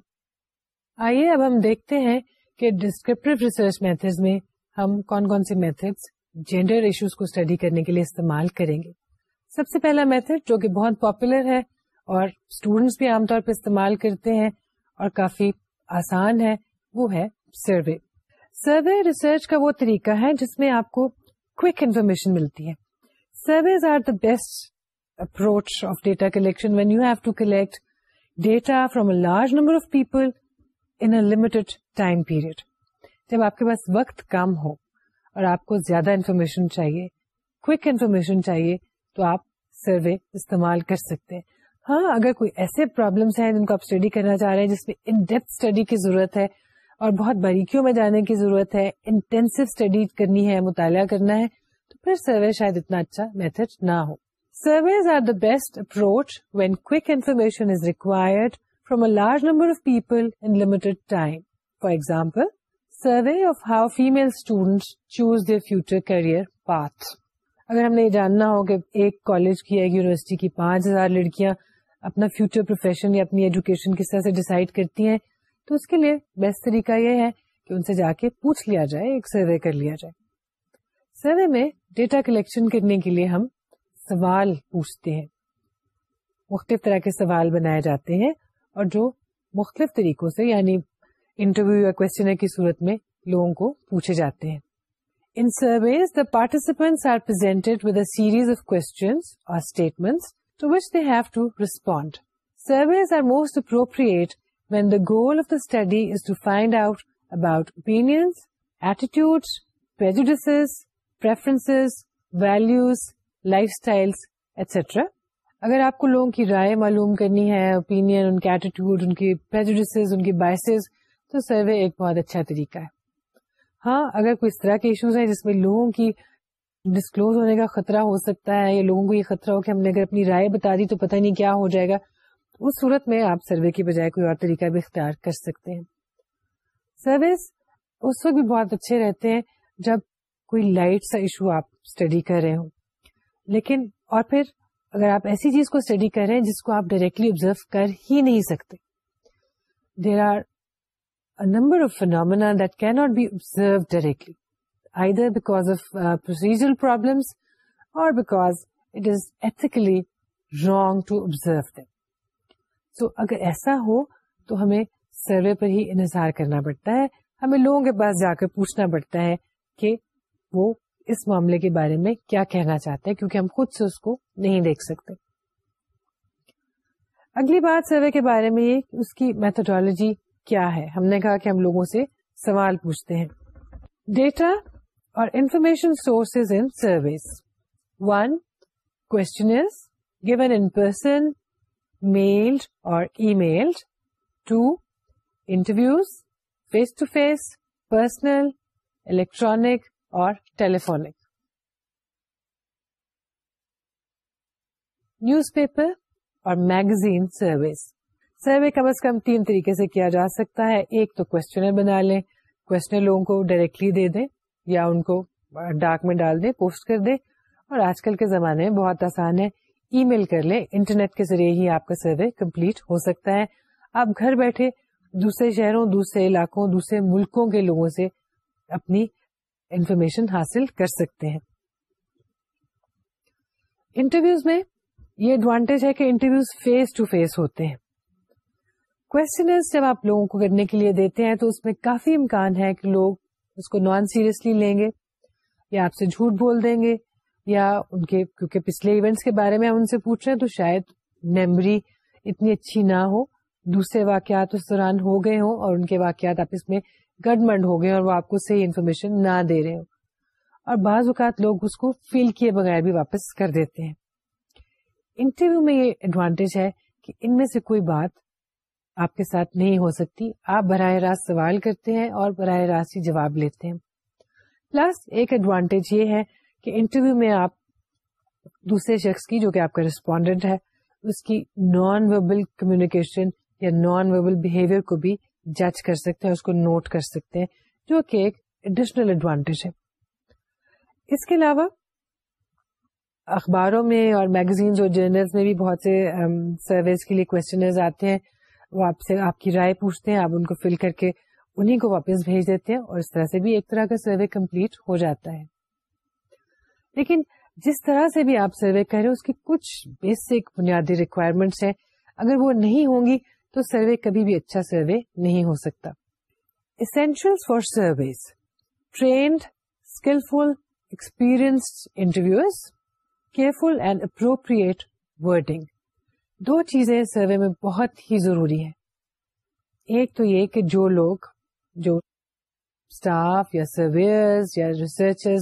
آئیے اب ہم دیکھتے ہیں کہ ڈسکرپٹیو ریسرچ میتھڈ میں ہم کون کون سے میتھڈ جینڈر ایشوز کو اسٹڈی کرنے کے لیے استعمال کریں گے سب سے پہلا میتھڈ جو کہ بہت پاپولر ہے اور اسٹوڈینٹس بھی عام طور پہ استعمال کرتے ہیں اور کافی آسان ہے وہ ہے سروے سروے ریسرچ کا وہ طریقہ ہے جس میں آپ کو انفارمیشن ملتی ہے survey are the best approach of data collection when you have to collect data from a large number of people in limited time period جب آپ کے پاس وقت کم ہو اور آپ کو زیادہ انفارمیشن چاہیے کوئک انفارمیشن چاہیے تو آپ سروے استعمال کر سکتے ہیں ہاں اگر کوئی ایسے پرابلمس ہیں جن کو آپ اسٹڈی کرنا چاہ رہے ہیں جس میں ان ڈیپتھ اسٹڈی کی ضرورت ہے اور بہت باریکیوں میں جانے کی ضرورت ہے انٹینسو اسٹڈی کرنی ہے مطالعہ کرنا ہے تو پھر سروے شاید اتنا اچھا میتھڈ نہ ہو survey are the best approach when کو information is required limited a large number of of for example survey of how female future career اگر ہم نے یہ جاننا ہو کہ ایک کالج کی ایک یونیورسٹی کی پانچ ہزار لڑکیاں اپنا فیوچر پروفیشن یا اپنی ایجوکیشن کس طرح سے ڈسائڈ کرتی ہیں تو اس کے لیے بیسٹ طریقہ یہ ہے کہ ان سے جا کے پوچھ لیا جائے ایک سروے کر لیا جائے سروے میں ڈیٹا کلیکشن کرنے کے لیے ہم سوال پوچھتے ہیں مختلف طرح کے سوال بنائے جاتے ہیں اور جو مختلف طریقوں سے یعنی انٹرویو یا کوشچن کی صورت میں لوگوں کو پوچھے جاتے ہیں in surveys the participants are presented of کونس اور statements respond surveys are most appropriate when the goal of the study is to find out about opinions open attitudes values lifestyle etcetera اگر آپ کو لوگوں کی رائے معلوم کرنی ہے اوپین بائسز تو سروے ایک بہت اچھا طریقہ ہے ہاں اگر کوئی اس طرح کے ایشوز ہیں جس میں لوگوں کی ڈسکلوز ہونے کا خطرہ ہو سکتا ہے یا لوگوں کو یہ خطرہ ہو کہ ہم نے اگر اپنی رائے بتا دی تو پتہ نہیں کیا ہو جائے گا اس صورت میں آپ سروے کے بجائے کوئی اور طریقہ بھی اختیار کر سکتے ہیں سروس اس وقت بھی بہت اچھے رہتے ہیں جب کوئی لائٹ سا ایشو آپ اسٹڈی کر رہے ہوں لیکن اور پھر اگر آپ ایسی چیز کو اسٹڈی کر رہے ہیں جس کو آپ ڈائریکٹلی آبزرو کر ہی نہیں سکتے there are number of phenomena that can not be observe directly either because of procedural problems or because it is ethically wrong to observe them so اگر ایسا ہو تو ہمیں سروے پر ہی انحصار کرنا پڑتا ہے ہمیں لوگوں کے پاس جا کر پوچھنا پڑتا ہے کہ وہ اس معاملے کے بارے میں کیا کہنا چاہتے ہیں کیونکہ ہم خود سے اس کو نہیں دیکھ سکتے اگلی بات سروے کے بارے میں یہ اس کی میتھڈالوجی کیا ہے ہم نے کہا کہ ہم لوگوں سے سوال پوچھتے ہیں ڈیٹا اور information sources in surveys one questions given in person mailed or emailed to interviews face to face personal electronic, or telephonic newspaper اور میگزین سروس سروے کم از کم تین طریقے سے کیا جا سکتا ہے ایک تو کوشچنر بنا لیں کوشچنر لوگوں کو ڈائریکٹلی دے دیں یا ان کو ڈاک میں ڈال دیں پوسٹ کر دیں اور آج کل کے زمانے میں بہت آسان ہے ای میل کر لیں انٹرنیٹ کے ذریعے ہی آپ کا سروے کمپلیٹ ہو سکتا ہے آپ گھر بیٹھے دوسرے شہروں دوسرے علاقوں دوسرے ملکوں کے لوگوں سے اپنی انفارمیشن حاصل کر سکتے ہیں انٹرویوز میں یہ ایڈوانٹیج ہے کہ انٹرویوز فیس ٹو فیس ہوتے ہیں کوشچنرز جب آپ لوگوں کو کرنے کے لیے دیتے ہیں تو اس میں کافی امکان ہے کہ لوگ اس کو نان سیریسلی لیں گے یا آپ سے جھوٹ بول دیں گے یا ان کے کیونکہ پچھلے ایونٹس کے بارے میں ہم ان سے پوچھ رہے ہیں تو شاید میموری اتنی اچھی نہ ہو دوسرے واقعات اس دوران ہو گئے ہوں اور ان کے واقعات آپ اس میں گڈ منڈ ہو گئے اور وہ آپ کو صحیح انفارمیشن نہ دے رہے ہو اور بعض اوقات لوگ اس کو فیل کیے بغیر بھی واپس کر دیتے ہیں انٹرویو میں یہ ایڈوانٹیج ہے کہ ان میں سے کوئی بات آپ کے ساتھ نہیں ہو سکتی آپ براہ راست سوال کرتے ہیں اور براہ راست ہی جواب لیتے ہیں پلس ایک ایڈوانٹیج یہ ہے کہ انٹرویو میں آپ دوسرے شخص کی جو کہ آپ کا ریسپونڈنٹ ہے اس کی نان وربل کمیونیکیشن یا نان وربل بہیویئر کو بھی جج کر سکتے ہیں اس کو نوٹ کر سکتے ہیں جو کہ ایک ایڈیشنل ایڈوانٹیج ہے اس کے علاوہ اخباروں میں اور میگزینز اور جرنلز میں بھی بہت سے سرویز کے لیے کوشچنرز آتے ہیں وہ آپ سے آپ کی رائے پوچھتے ہیں آپ ان کو فل کر کے انہیں کو واپس بھیج دیتے ہیں اور اس طرح سے بھی ایک طرح کا سروے کمپلیٹ ہو جاتا ہے لیکن جس طرح سے بھی آپ سروے کر رہے اس کی کچھ بیسک بنیادی ریکوائرمنٹس ہیں اگر وہ نہیں ہوں گی تو سروے کبھی بھی اچھا سروے نہیں ہو سکتا essential for surveys trained skilful experienced interviewers careful and appropriate wording دو چیزیں سروے میں بہت ہی ضروری ہے ایک تو یہ کہ جو لوگ جو سرویئر یا ریسرچر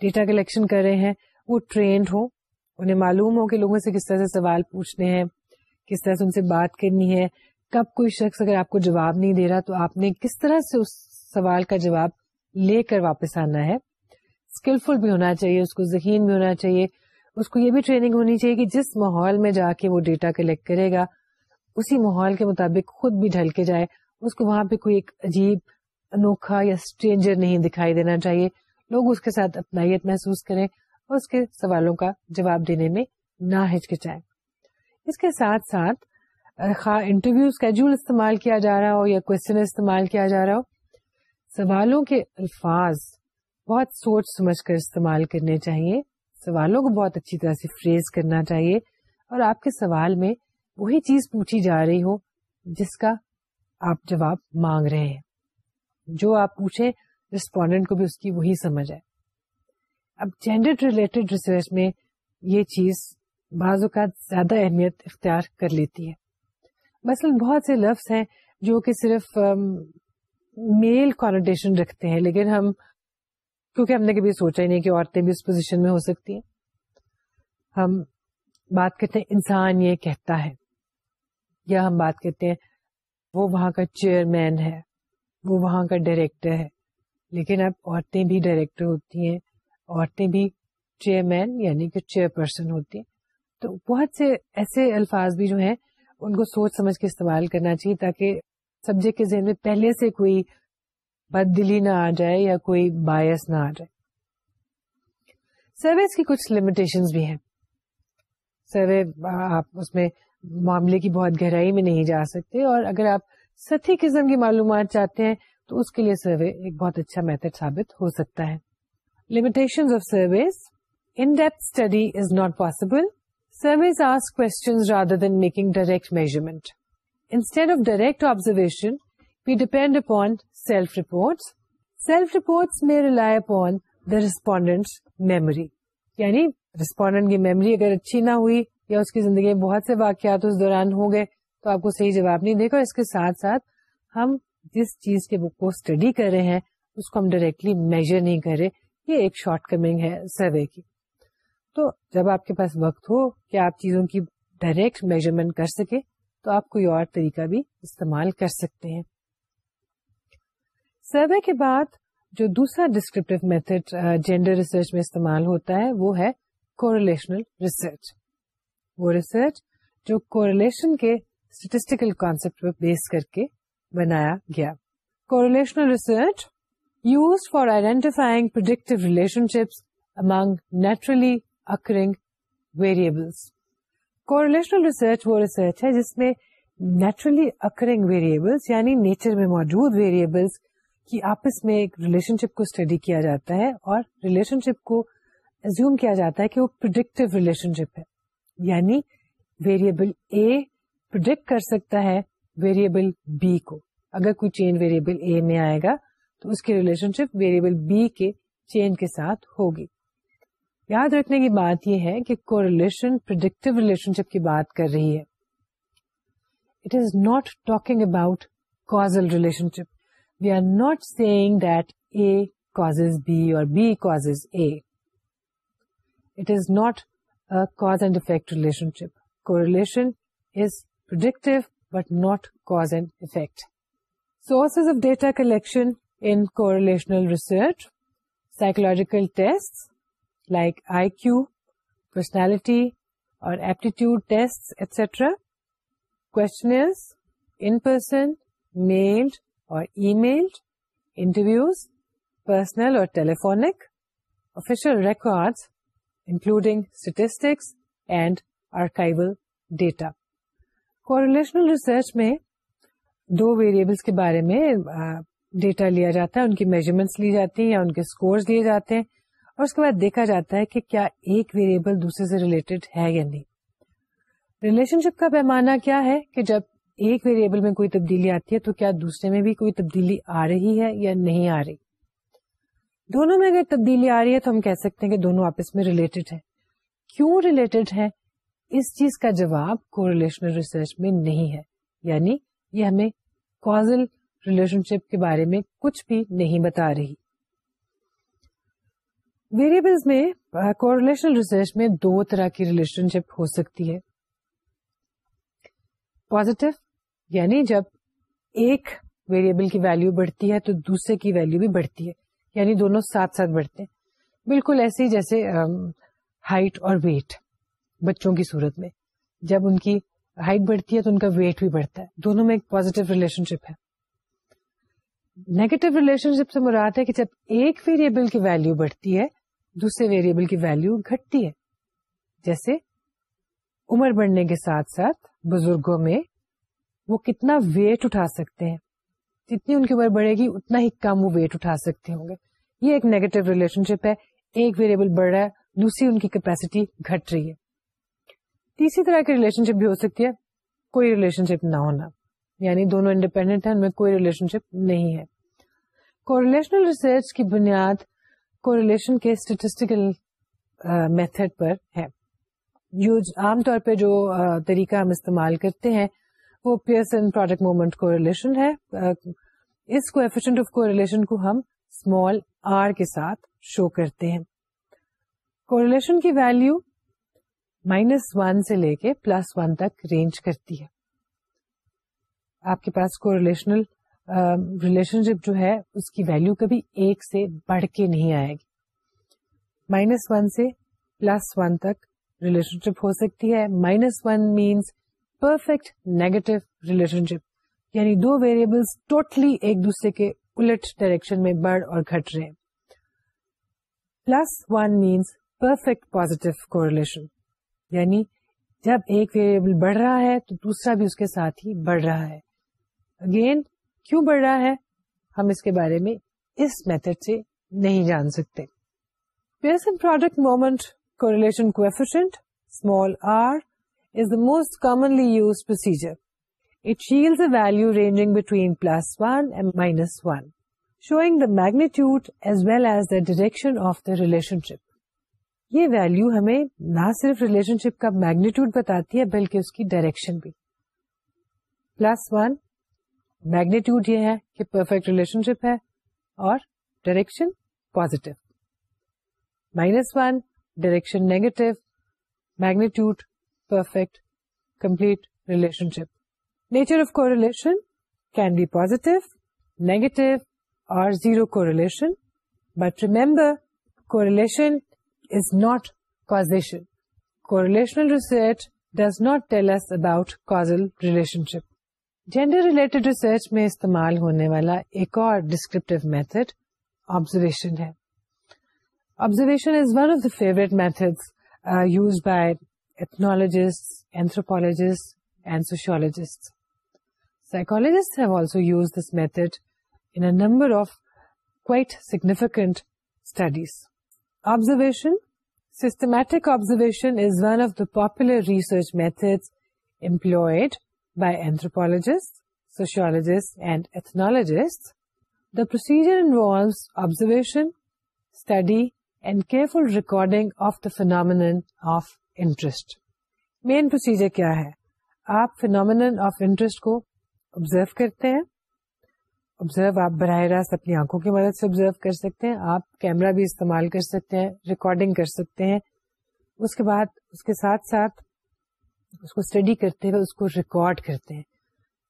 ڈیٹا کلیکشن کر رہے ہیں وہ ٹرینڈ ہو انہیں معلوم ہو کہ لوگوں سے کس طرح سے سوال پوچھنے ہیں کس طرح سے ان سے بات کرنی ہے کب کوئی شخص اگر آپ کو جواب نہیں دے رہا تو آپ نے کس طرح سے اس سوال کا جواب لے کر واپس آنا ہے اسکلفل بھی ہونا چاہیے اس کو ذہین بھی ہونا چاہیے اس کو یہ بھی ٹریننگ ہونی چاہیے کہ جس ماحول میں جا کے وہ ڈیٹا کلیکٹ کرے گا اسی ماحول کے مطابق خود بھی ڈھل کے جائے اس کو وہاں پہ کوئی ایک عجیب انوکھا یا اسٹرینجر نہیں دکھائی دینا چاہیے لوگ اس کے ساتھ اپنا محسوس کریں اور اس کے سوالوں کا جواب دینے میں نہ ہچکچائیں اس کے ساتھ ساتھ انٹرویو اسکیڈول استعمال کیا جا رہا ہو یا کوشچن استعمال کیا جا رہا ہو سوالوں کے الفاظ بہت سوچ سمجھ کر استعمال کرنے چاہیے سوالوں کو بہت اچھی طرح سے فریز کرنا چاہیے اور آپ کے سوال میں وہی چیز پوچھی جا رہی ہو جس کا آپ جواب مانگ رہے ہیں جو آپ پوچھیں ریسپونڈینٹ کو بھی اس کی وہی سمجھ ہے اب جینڈر ریلیٹڈ ریسرچ میں یہ چیز بعض اوقات زیادہ اہمیت اختیار کر لیتی ہے مثلا بہت سے لفظ ہیں جو کہ صرف میل کونٹیشن رکھتے ہیں لیکن ہم کیونکہ ہم نے کبھی سوچا ہی نہیں کہ عورتیں بھی اس پوزیشن میں ہو سکتی ہیں ہم بات کرتے ہیں انسان یہ کہتا ہے یا ہم بات کرتے ہیں وہ وہاں کا چیئرمین ہے وہ وہاں کا ڈائریکٹر ہے لیکن اب عورتیں بھی ڈائریکٹر ہوتی ہیں عورتیں بھی چیئرمین یعنی کہ چیئر پرسن ہوتی ہیں تو بہت سے ایسے الفاظ بھی جو ہیں ان کو سوچ سمجھ کے استعمال کرنا چاہیے تاکہ سبجیکٹ کے ذہن میں پہلے سے کوئی بد دلی نہ آ جائے یا کوئی باعث نہ آ جائے سروس کی کچھ لمیٹیشن بھی ہیں سروے آپ اس میں معاملے کی بہت گہرائی میں نہیں جا سکتے اور اگر آپ ستی قسم کی معلومات چاہتے ہیں تو اس کے لیے سروے ایک بہت اچھا میتھڈ ثابت ہو سکتا ہے limitation of surveys in depth study is not possible survey reports میں ریلائی اپنسپونڈنٹ میموری یعنی ریسپونڈنٹ کی میموری اگر اچھی نہ ہوئی یا اس کی زندگی میں بہت سے واقعات اس دوران ہو گئے تو آپ کو صحیح جواب نہیں دے گا اس کے ساتھ ساتھ ہم جس چیز کے بک کو اسٹڈی کر رہے ہیں اس کو ہم ڈائریکٹلی میجر نہیں رہے یہ ایک شارٹ کمنگ ہے سروے کی تو جب آپ کے پاس وقت ہو کہ آپ چیزوں کی ڈائریکٹ میجرمنٹ کر سکے تو آپ کوئی اور طریقہ بھی استعمال کر سکتے ہیں سروے کے بعد جو دوسرا ڈسکرپٹیو میتھڈ جینڈر ریسرچ میں استعمال ہوتا ہے وہ ہے کوریلیشنل ریسرچ وہ ریسرچ جو کوریلیشن کے اسٹیٹسٹیکل کانسپٹ پہ بیس کر کے بنایا گیا correlational research used for identifying predictive relationships among naturally occurring variables correlational research وہ ریسرچ ہے جس میں نیچرلی اکرنگ ویریبلس یعنی نیچر میں موجود ویریبلس کی آپس میں ایک ریلیشن شپ کو اسٹڈی کیا جاتا ہے اور ریلیشن شپ کو ایزیوم کیا جاتا ہے کہ وہ پرڈکٹیو ریلیشن شپ ہے یعنی ویریبل اے پرڈکٹ کر سکتا ہے ویریبل بی کو اگر کوئی چین ویریبل اے میں آئے گا تو اس کی ریلیشن شپ ویریبل بی کے چین کے ساتھ ہوگی یاد رکھنے کی بات یہ ہے کہ کو ریلیشن پرڈکٹو ریلیشن شپ کی بات کر رہی ہے it is not talking about causal relationship we are not seeing that A cause B or B cause A it is not cause and effect relationship correlation is predictive but not cause and effect sources of data collection in correlational research psychological test like IQ personality اور aptitude test etcetera questionnaires in person mailed or emailed interviews personal or telephonic including records including statistics and archival data correlational research میں دو variables کے بارے میں data لیا جاتا ہے ان کی میجرمنٹس لی جاتی ہیں یا ان کے اسکورس لیے جاتے ہیں اور اس کے بعد دیکھا جاتا ہے کہ کیا ایک ویریبل دوسرے سے ریلیٹڈ ہے یا نہیں ریلیشن شپ کا پیمانہ کیا ہے کہ جب ایک ویریبل میں کوئی تبدیلی آتی ہے تو کیا دوسرے میں بھی کوئی تبدیلی آ رہی ہے یا نہیں آ رہی دونوں میں اگر تبدیلی آ رہی ہے تو ہم کہہ سکتے ہیں کہ دونوں آپس میں ریلیٹڈ ہے کیوں ریلیٹڈ ہے اس چیز کا جواب کو ریلیشنل ریسرچ میں نہیں ہے یعنی یہ ہمیں کوزل شپ کے بارے میں کچھ بھی نہیں بتا رہی ویریبلس میں کورلیشنل uh, ریسرچ میں دو طرح کی ریلیشن شپ ہو سکتی ہے پازیٹو یعنی جب ایک ویریبل کی ویلو بڑھتی ہے تو دوسرے کی ویلو بھی بڑھتی ہے یعنی دونوں ساتھ ساتھ بڑھتے ہیں بالکل ایسے ہی جیسے ہائٹ um, اور ویٹ بچوں کی صورت میں جب ان کی ہائٹ بڑھتی ہے تو ان کا ویٹ بھی بڑھتا ہے دونوں میں ایک پازیٹو ریلیشن شپ ہے نیگیٹو ریلیشن شپ سے مراد ہے کہ جب ایک ویریبل کی ویلو بڑھتی ہے دوسرے ویریبل کی ویلو گھٹتی ہے جیسے عمر بڑھنے کے ساتھ ساتھ بزرگوں میں وہ کتنا ویٹ اٹھا سکتے ہیں جتنی ان کی عمر بڑھے گی اتنا ہی کم وہ ویٹ اٹھا سکتے ہوں گے یہ ایک نیگیٹو ریلیشن شپ ہے ایک ویریبل بڑھ رہا ہے دوسری ان کی کیپیسٹی گھٹ رہی ہے تیسری طرح کی ریلیشن شپ بھی ہو سکتی ہے کوئی ریلیشن شپ نہ ہونا یعنی دونوں انڈیپینڈنٹ ہیں ان میں کوئی ریلیشن شپ نہیں ہے کوریلیشنل ریسرچ کی بنیاد کوریلیشن کے اسٹیٹسٹیکل میتھڈ uh, پر ہے جو عام طور پہ uh, طریقہ ہم استعمال کرتے ہیں وہ Pearson product moment correlation ہے uh, اس کو ایفیشنٹ آف کو ریلیشن کو ہم اسمال آر کے ساتھ شو کرتے ہیں کوریلیشن کی ویلو مائنس ون سے لے کے پلس ون تک رینج کرتی ہے آپ کے پاس کوریلیشنل ریلیشن شپ جو ہے اس کی ویلو کبھی ایک سے بڑھ کے نہیں آئے گی مائنس ون سے پلس ون تک ریلیشن شپ ہو سکتی ہے minus one means perfect negative relationship یعنی دو ویریبلس ٹوٹلی ایک دوسرے کے الٹ ڈائریکشن میں بڑھ اور گھٹ رہے plus one means perfect positive correlation یعنی جب ایک ویریبل بڑھ رہا ہے تو دوسرا بھی اس کے ساتھ ہی بڑھ رہا ہے اگین بڑھ رہا ہے ہم اس کے بارے میں اس میتھڈ سے نہیں جان سکتے the magnitude as well as the direction of the relationship یہ ویلو ہمیں نہ صرف ریلیشن شپ کا میگنیٹیوڈ بتاتی ہے بلکہ اس کی ڈائریکشن بھی پلس ون میگنیٹیوڈ یہ ہے کہ پرفیکٹ ریلیشن شپ ہے اور direction positive minus one direction negative magnitude perfect complete relationship nature of correlation can be positive negative اور zero correlation but remember correlation is not causation correlational research does not tell us about causal relationship gender related research میں استعمال ہونے والا ایک اور descriptive method observation ہے observation is one of the favourite method used by ethnologist anthropologist and sociologist psychologist have also use this method in number of quite significant studies observation systematic observation is one of the popular research method employed just sociologists and ethnologist procedure observation study and careful recording of the phenomena of interest main procedure کیا ہے آپ phenomenon of interest کو observe کرتے ہیں observe آپ براہ راست اپنی آنکھوں کی مدد سے آبزرو کر سکتے ہیں آپ کیمرا بھی استعمال کر سکتے ہیں ریکارڈنگ کر سکتے ہیں اس کے بعد اس کے ساتھ اس کو اسٹڈی کرتے ہوئے اس کو ریکارڈ کرتے ہیں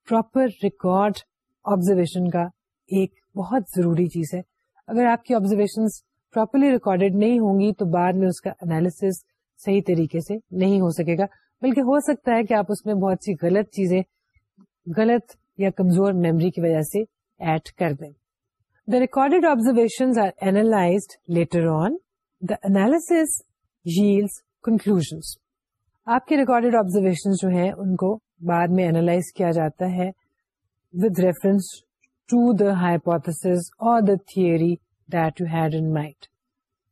پراپر ریکارڈ آبزرویشن کا ایک بہت ضروری چیز ہے اگر آپ کی آبزرویشن پراپرلی ریکارڈیڈ نہیں ہوں گی تو بعد میں اس کا انالیس صحیح طریقے سے نہیں ہو سکے گا بلکہ ہو سکتا ہے کہ آپ اس میں بہت سی غلط چیزیں غلط یا کمزور میمری کی وجہ سے ایڈ کر دیں the recorded observation are analyse later on the analysis conclusion آپ کے ریکارڈیڈ آبزرویشن جو ہیں ان کو بعد میں اینالائز کیا جاتا ہے with reference to the the hypothesis or theory you had in mind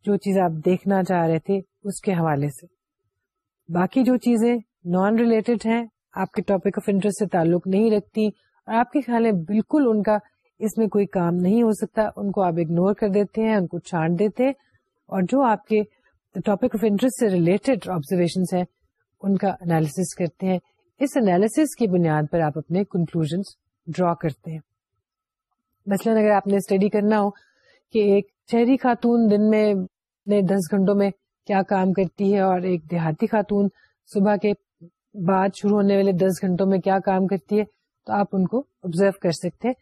جو چیز آپ دیکھنا چاہ رہے تھے اس کے حوالے سے باقی جو چیزیں نان ریلیٹڈ ہیں آپ کے ٹاپک آف انٹرسٹ سے تعلق نہیں رکھتی اور آپ کے خیال میں بالکل ان کا اس میں کوئی کام نہیں ہو سکتا ان کو آپ اگنور کر دیتے ہیں ان کو چھانٹ دیتے ہیں اور جو آپ کے ٹاپک آف انٹرسٹ سے ریلیٹڈ آبزرویشن ہیں ان کا انالیس کرتے ہیں اس انالیس کی بنیاد پر آپ اپنے کنکلوژ ڈرا کرتے ہیں مثلاً اگر آپ نے اسٹڈی کرنا ہو کہ ایک شہری خاتون دن میں دس گھنٹوں میں کیا کام کرتی ہے اور ایک دیہاتی خاتون صبح کے بعد شروع ہونے والے دس گھنٹوں میں کیا کام کرتی ہے تو آپ ان کو آبزرو کر سکتے ہیں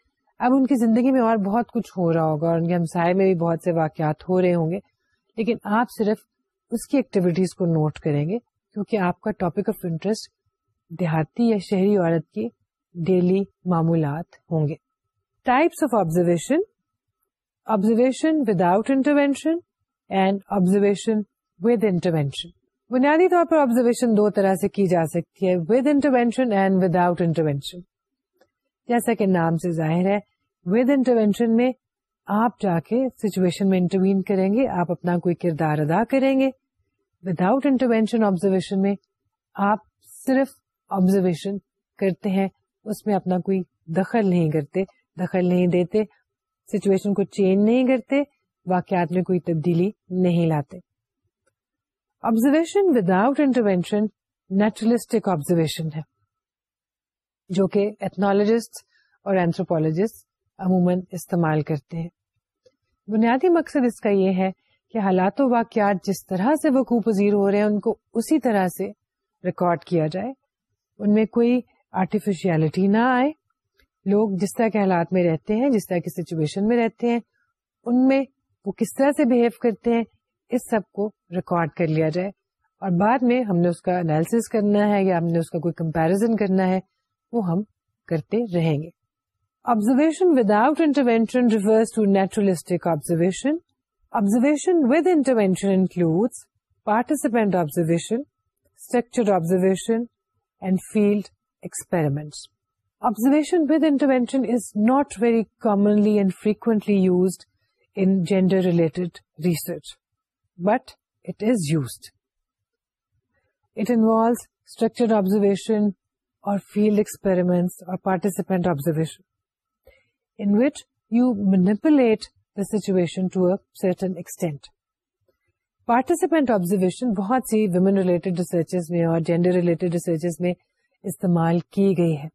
اب ان کی زندگی میں اور بہت کچھ ہو رہا ہوگا اور ان کے ہمسائے میں بھی بہت سے واقعات ہو رہے ہوں گے لیکن آپ صرف اس کی ایکٹیویٹیز کو نوٹ کریں گے کیونکہ آپ کا ٹاپک آف انٹرسٹ دیہاتی یا شہری عورت کی ڈیلی معمولات ہوں گے types of observation observation without intervention and observation with intervention بنیادی طور پر آبزرویشن دو طرح سے کی جا سکتی ہے with intervention intervention and without جیسا کہ نام سے ظاہر ہے ود انٹروینشن میں آپ جا کے سچویشن میں انٹروین کریں گے آپ اپنا کوئی کردار ادا کریں گے وداؤٹ انٹروینشن آبزرویشن میں آپ صرف آبزرویشن کرتے ہیں اس میں اپنا کوئی دخل نہیں کرتے دخل نہیں دیتے سچویشن کو چینج نہیں کرتے واقعات میں کوئی تبدیلی نہیں لاتے observation without intervention naturalistic observation ہے جو کہ ایتنالوجسٹ اور اینتروپولوجسٹ عموماً استعمال کرتے ہیں بنیادی مقصد اس کا یہ ہے کہ حالات و واقعات جس طرح سے وقوع پذیر ہو رہے ہیں ان کو اسی طرح سے ریکارڈ کیا جائے ان میں کوئی آرٹیفیشلٹی نہ آئے لوگ جس طرح کے حالات میں رہتے ہیں جس طرح کی سچویشن میں رہتے ہیں ان میں وہ کس طرح سے بہیو کرتے ہیں اس سب کو ریکارڈ کر لیا جائے اور بعد میں ہم نے اس کا انالیس کرنا ہے یا ہم نے اس کا کوئی کمپیرزن کرنا ہے وہ ہم کرتے رہیں گے observation without intervention refers to naturalistic observation Observation with intervention includes participant observation, structured observation, and field experiments. Observation with intervention is not very commonly and frequently used in gender-related research, but it is used. It involves structured observation or field experiments or participant observation, in which you manipulate a certain extent participant observation بہت سی women related researches میں اور gender related researches میں استعمال کی گئی ہے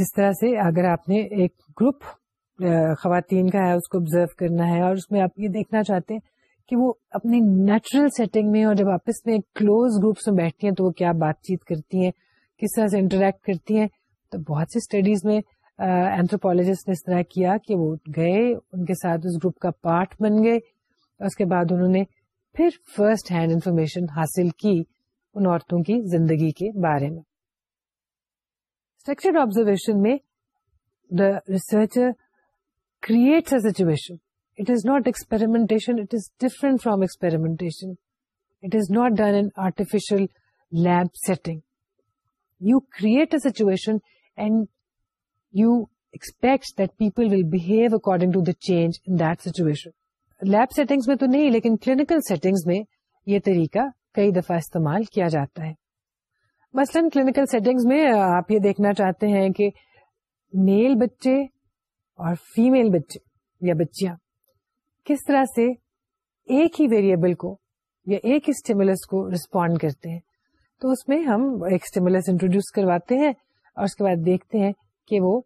جس طرح سے اگر آپ نے ایک گروپ خواتین کا ہے اس کو آبزرو کرنا ہے اور اس میں آپ یہ دیکھنا چاہتے ہیں کہ وہ اپنی نیچرل سیٹنگ میں اور جب آپس میں کلوز گروپس میں بیٹھتی ہیں تو وہ کیا بات چیت کرتی ہیں کس طرح سے انٹریکٹ کرتی ہیں تو بہت سی اسٹڈیز میں اینتھروپالوجسٹ نے اس طرح کیا کہ وہ گئے ان کے ساتھ اس گروپ کا پارٹ بن گئے اس کے بعد انہوں نے پھر فرسٹ ہینڈ انفارمیشن حاصل کی ان عورتوں کی زندگی کے بارے میں آبزرویشن میں the a situation it is not experimentation it is different from experimentation it is not done artificial lab setting you create a situation and you expect that people will behave according to the change situation. Lab settings میں تو نہیں لیکن clinical settings میں یہ طریقہ کئی دفعہ استعمال کیا جاتا ہے مثلاً کلینکل سیٹنگس میں آپ یہ دیکھنا چاہتے ہیں کہ میل بچے اور فیمل بچے یا بچیاں کس طرح سے ایک ہی ویریبل کو یا ایک ہی اسٹیمولس کو ریسپونڈ کرتے ہیں تو اس میں ہم ایک اسٹیمولس انٹروڈیوس کرواتے ہیں اور اس کے بعد دیکھتے ہیں کہ وہ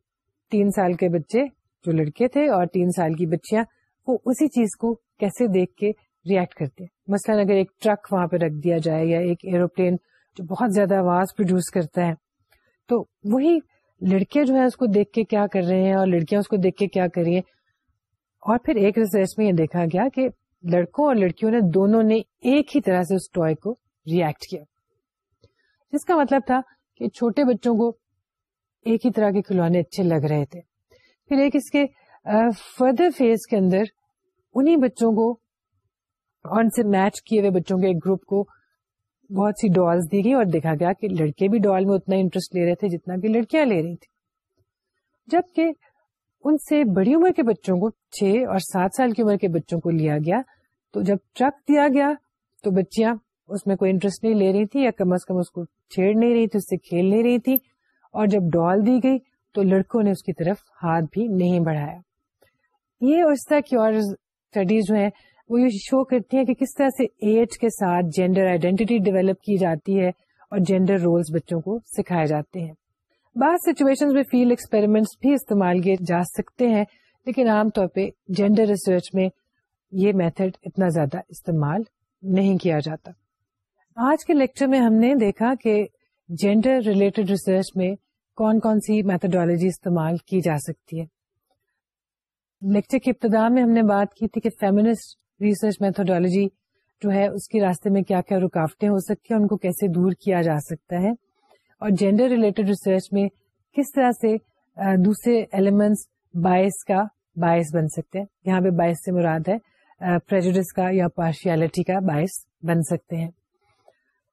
تین سال کے بچے جو لڑکے تھے اور تین سال کی بچیاں وہ اسی چیز کو کیسے دیکھ کے ریئیکٹ کرتے مثلاً ٹرک وہاں پہ رکھ دیا جائے یا ایک ایروپلین جو بہت زیادہ آواز پروڈیوس کرتا ہے تو وہی لڑکیاں جو ہے اس کو دیکھ کے کیا کر رہے ہیں اور لڑکیاں اس کو دیکھ کے کیا کر رہی ہیں اور پھر ایک ریسرچ میں یہ دیکھا گیا کہ لڑکوں اور لڑکیوں نے دونوں نے ایک ہی طرح سے اس ٹوائے کو ریئیکٹ کیا جس کا مطلب تھا کہ چھوٹے بچوں کو ایک ہی طرح کے کھلونے اچھے لگ رہے تھے پھر ایک اس کے فردر فیز کے اندر انہی بچوں کو ان سے میچ کیے ہوئے بچوں کے ایک گروپ کو بہت سی ڈالس دی گئی اور دیکھا گیا کہ لڑکے بھی ڈال میں اتنا انٹرسٹ لے رہے تھے جتنا بھی لڑکیاں لے رہی تھی جبکہ ان سے بڑی عمر کے بچوں کو چھ اور سات سال کی عمر کے بچوں کو لیا گیا تو جب ٹرک دیا گیا تو بچیاں اس میں کوئی انٹرسٹ نہیں لے رہی تھی یا کم از کم اس کو چھیڑ نہیں رہی تھی اس سے کھیل نہیں رہی تھی اور جب ڈال دی گئی تو لڑکوں نے اس کی طرف ہاتھ بھی نہیں بڑھایا یہ اس طرح کی اور اسٹڈیز جو ہیں ہیں وہ یہ شو کرتی کہ کس طرح سے ایج کے ساتھ جینڈر آئیڈینٹی ڈیولپ کی جاتی ہے اور جینڈر رولس بچوں کو سکھائے جاتے ہیں بعض سچویشن میں فیلڈ ایکسپیریمنٹس بھی استعمال کیے جا سکتے ہیں لیکن عام طور پہ جینڈر ریسرچ میں یہ میتھڈ اتنا زیادہ استعمال نہیں کیا جاتا آج کے لیکچر میں ہم نے دیکھا کہ جینڈر ریلیٹڈ ریسرچ میں کون کون سی میتھڈالوجی استعمال کی جا سکتی ہے لیکچر کی ابتدا میں ہم نے بات کی تھی کہ فیمنسٹ ریسرچ میتھڈالوجی جو ہے اس کے راستے میں کیا کیا رکاوٹیں ہو سکتی ہیں ان کو کیسے دور کیا جا سکتا ہے اور جینڈر ریلیٹڈ ریسرچ میں کس طرح سے دوسرے ایلیمنٹس باعث کا باعث بن سکتے ہیں یہاں پہ باعث سے مراد ہے پرجڈس کا یا پارشیلٹی کا باعث بن سکتے ہیں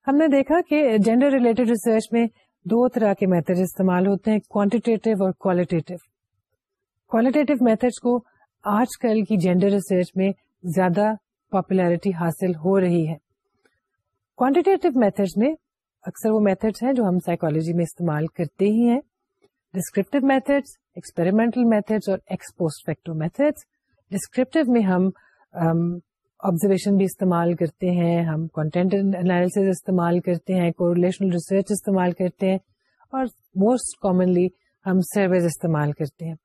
ہم نے دیکھا کہ جینڈر ریلیٹڈ ریسرچ میں دو طرح کے میتھڈ استعمال ہوتے ہیں کوانٹیٹیو اور کوالٹیٹیو کوالٹیٹیو میتھڈ کو آج کل کی جینڈر ریسرچ میں زیادہ پاپولیرٹی حاصل ہو رہی ہے کوانٹیٹیو میتھڈ میں اکثر وہ میتھڈ ہیں جو ہم سائیکولوجی میں استعمال کرتے ہی ہیں ڈسکرپٹیو میتھڈ ایکسپیریمنٹل میتھڈس اور ex post facto method descriptive میں ہم آبزرویشن بھی استعمال کرتے ہیں ہم کنٹینٹ انالیس استعمال کرتے ہیں کوریلیشنل ریسرچ استعمال کرتے ہیں اور موسٹ کامنلی ہم سرویز استعمال کرتے ہیں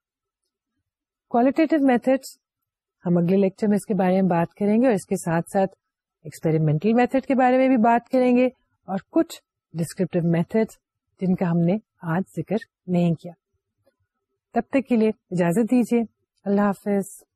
کوالٹیٹیو میتھڈس ہم اگلے لیکچر میں اس کے بارے میں بات کریں گے اور اس کے ساتھ ساتھ ایکسپیریمنٹل میتھڈ کے بارے میں بھی بات کریں گے اور کچھ ڈسکرپٹیو میتھڈ جن کا ہم نے آج ذکر نہیں کیا تب تک کے لیے اجازت دیجیے اللہ حافظ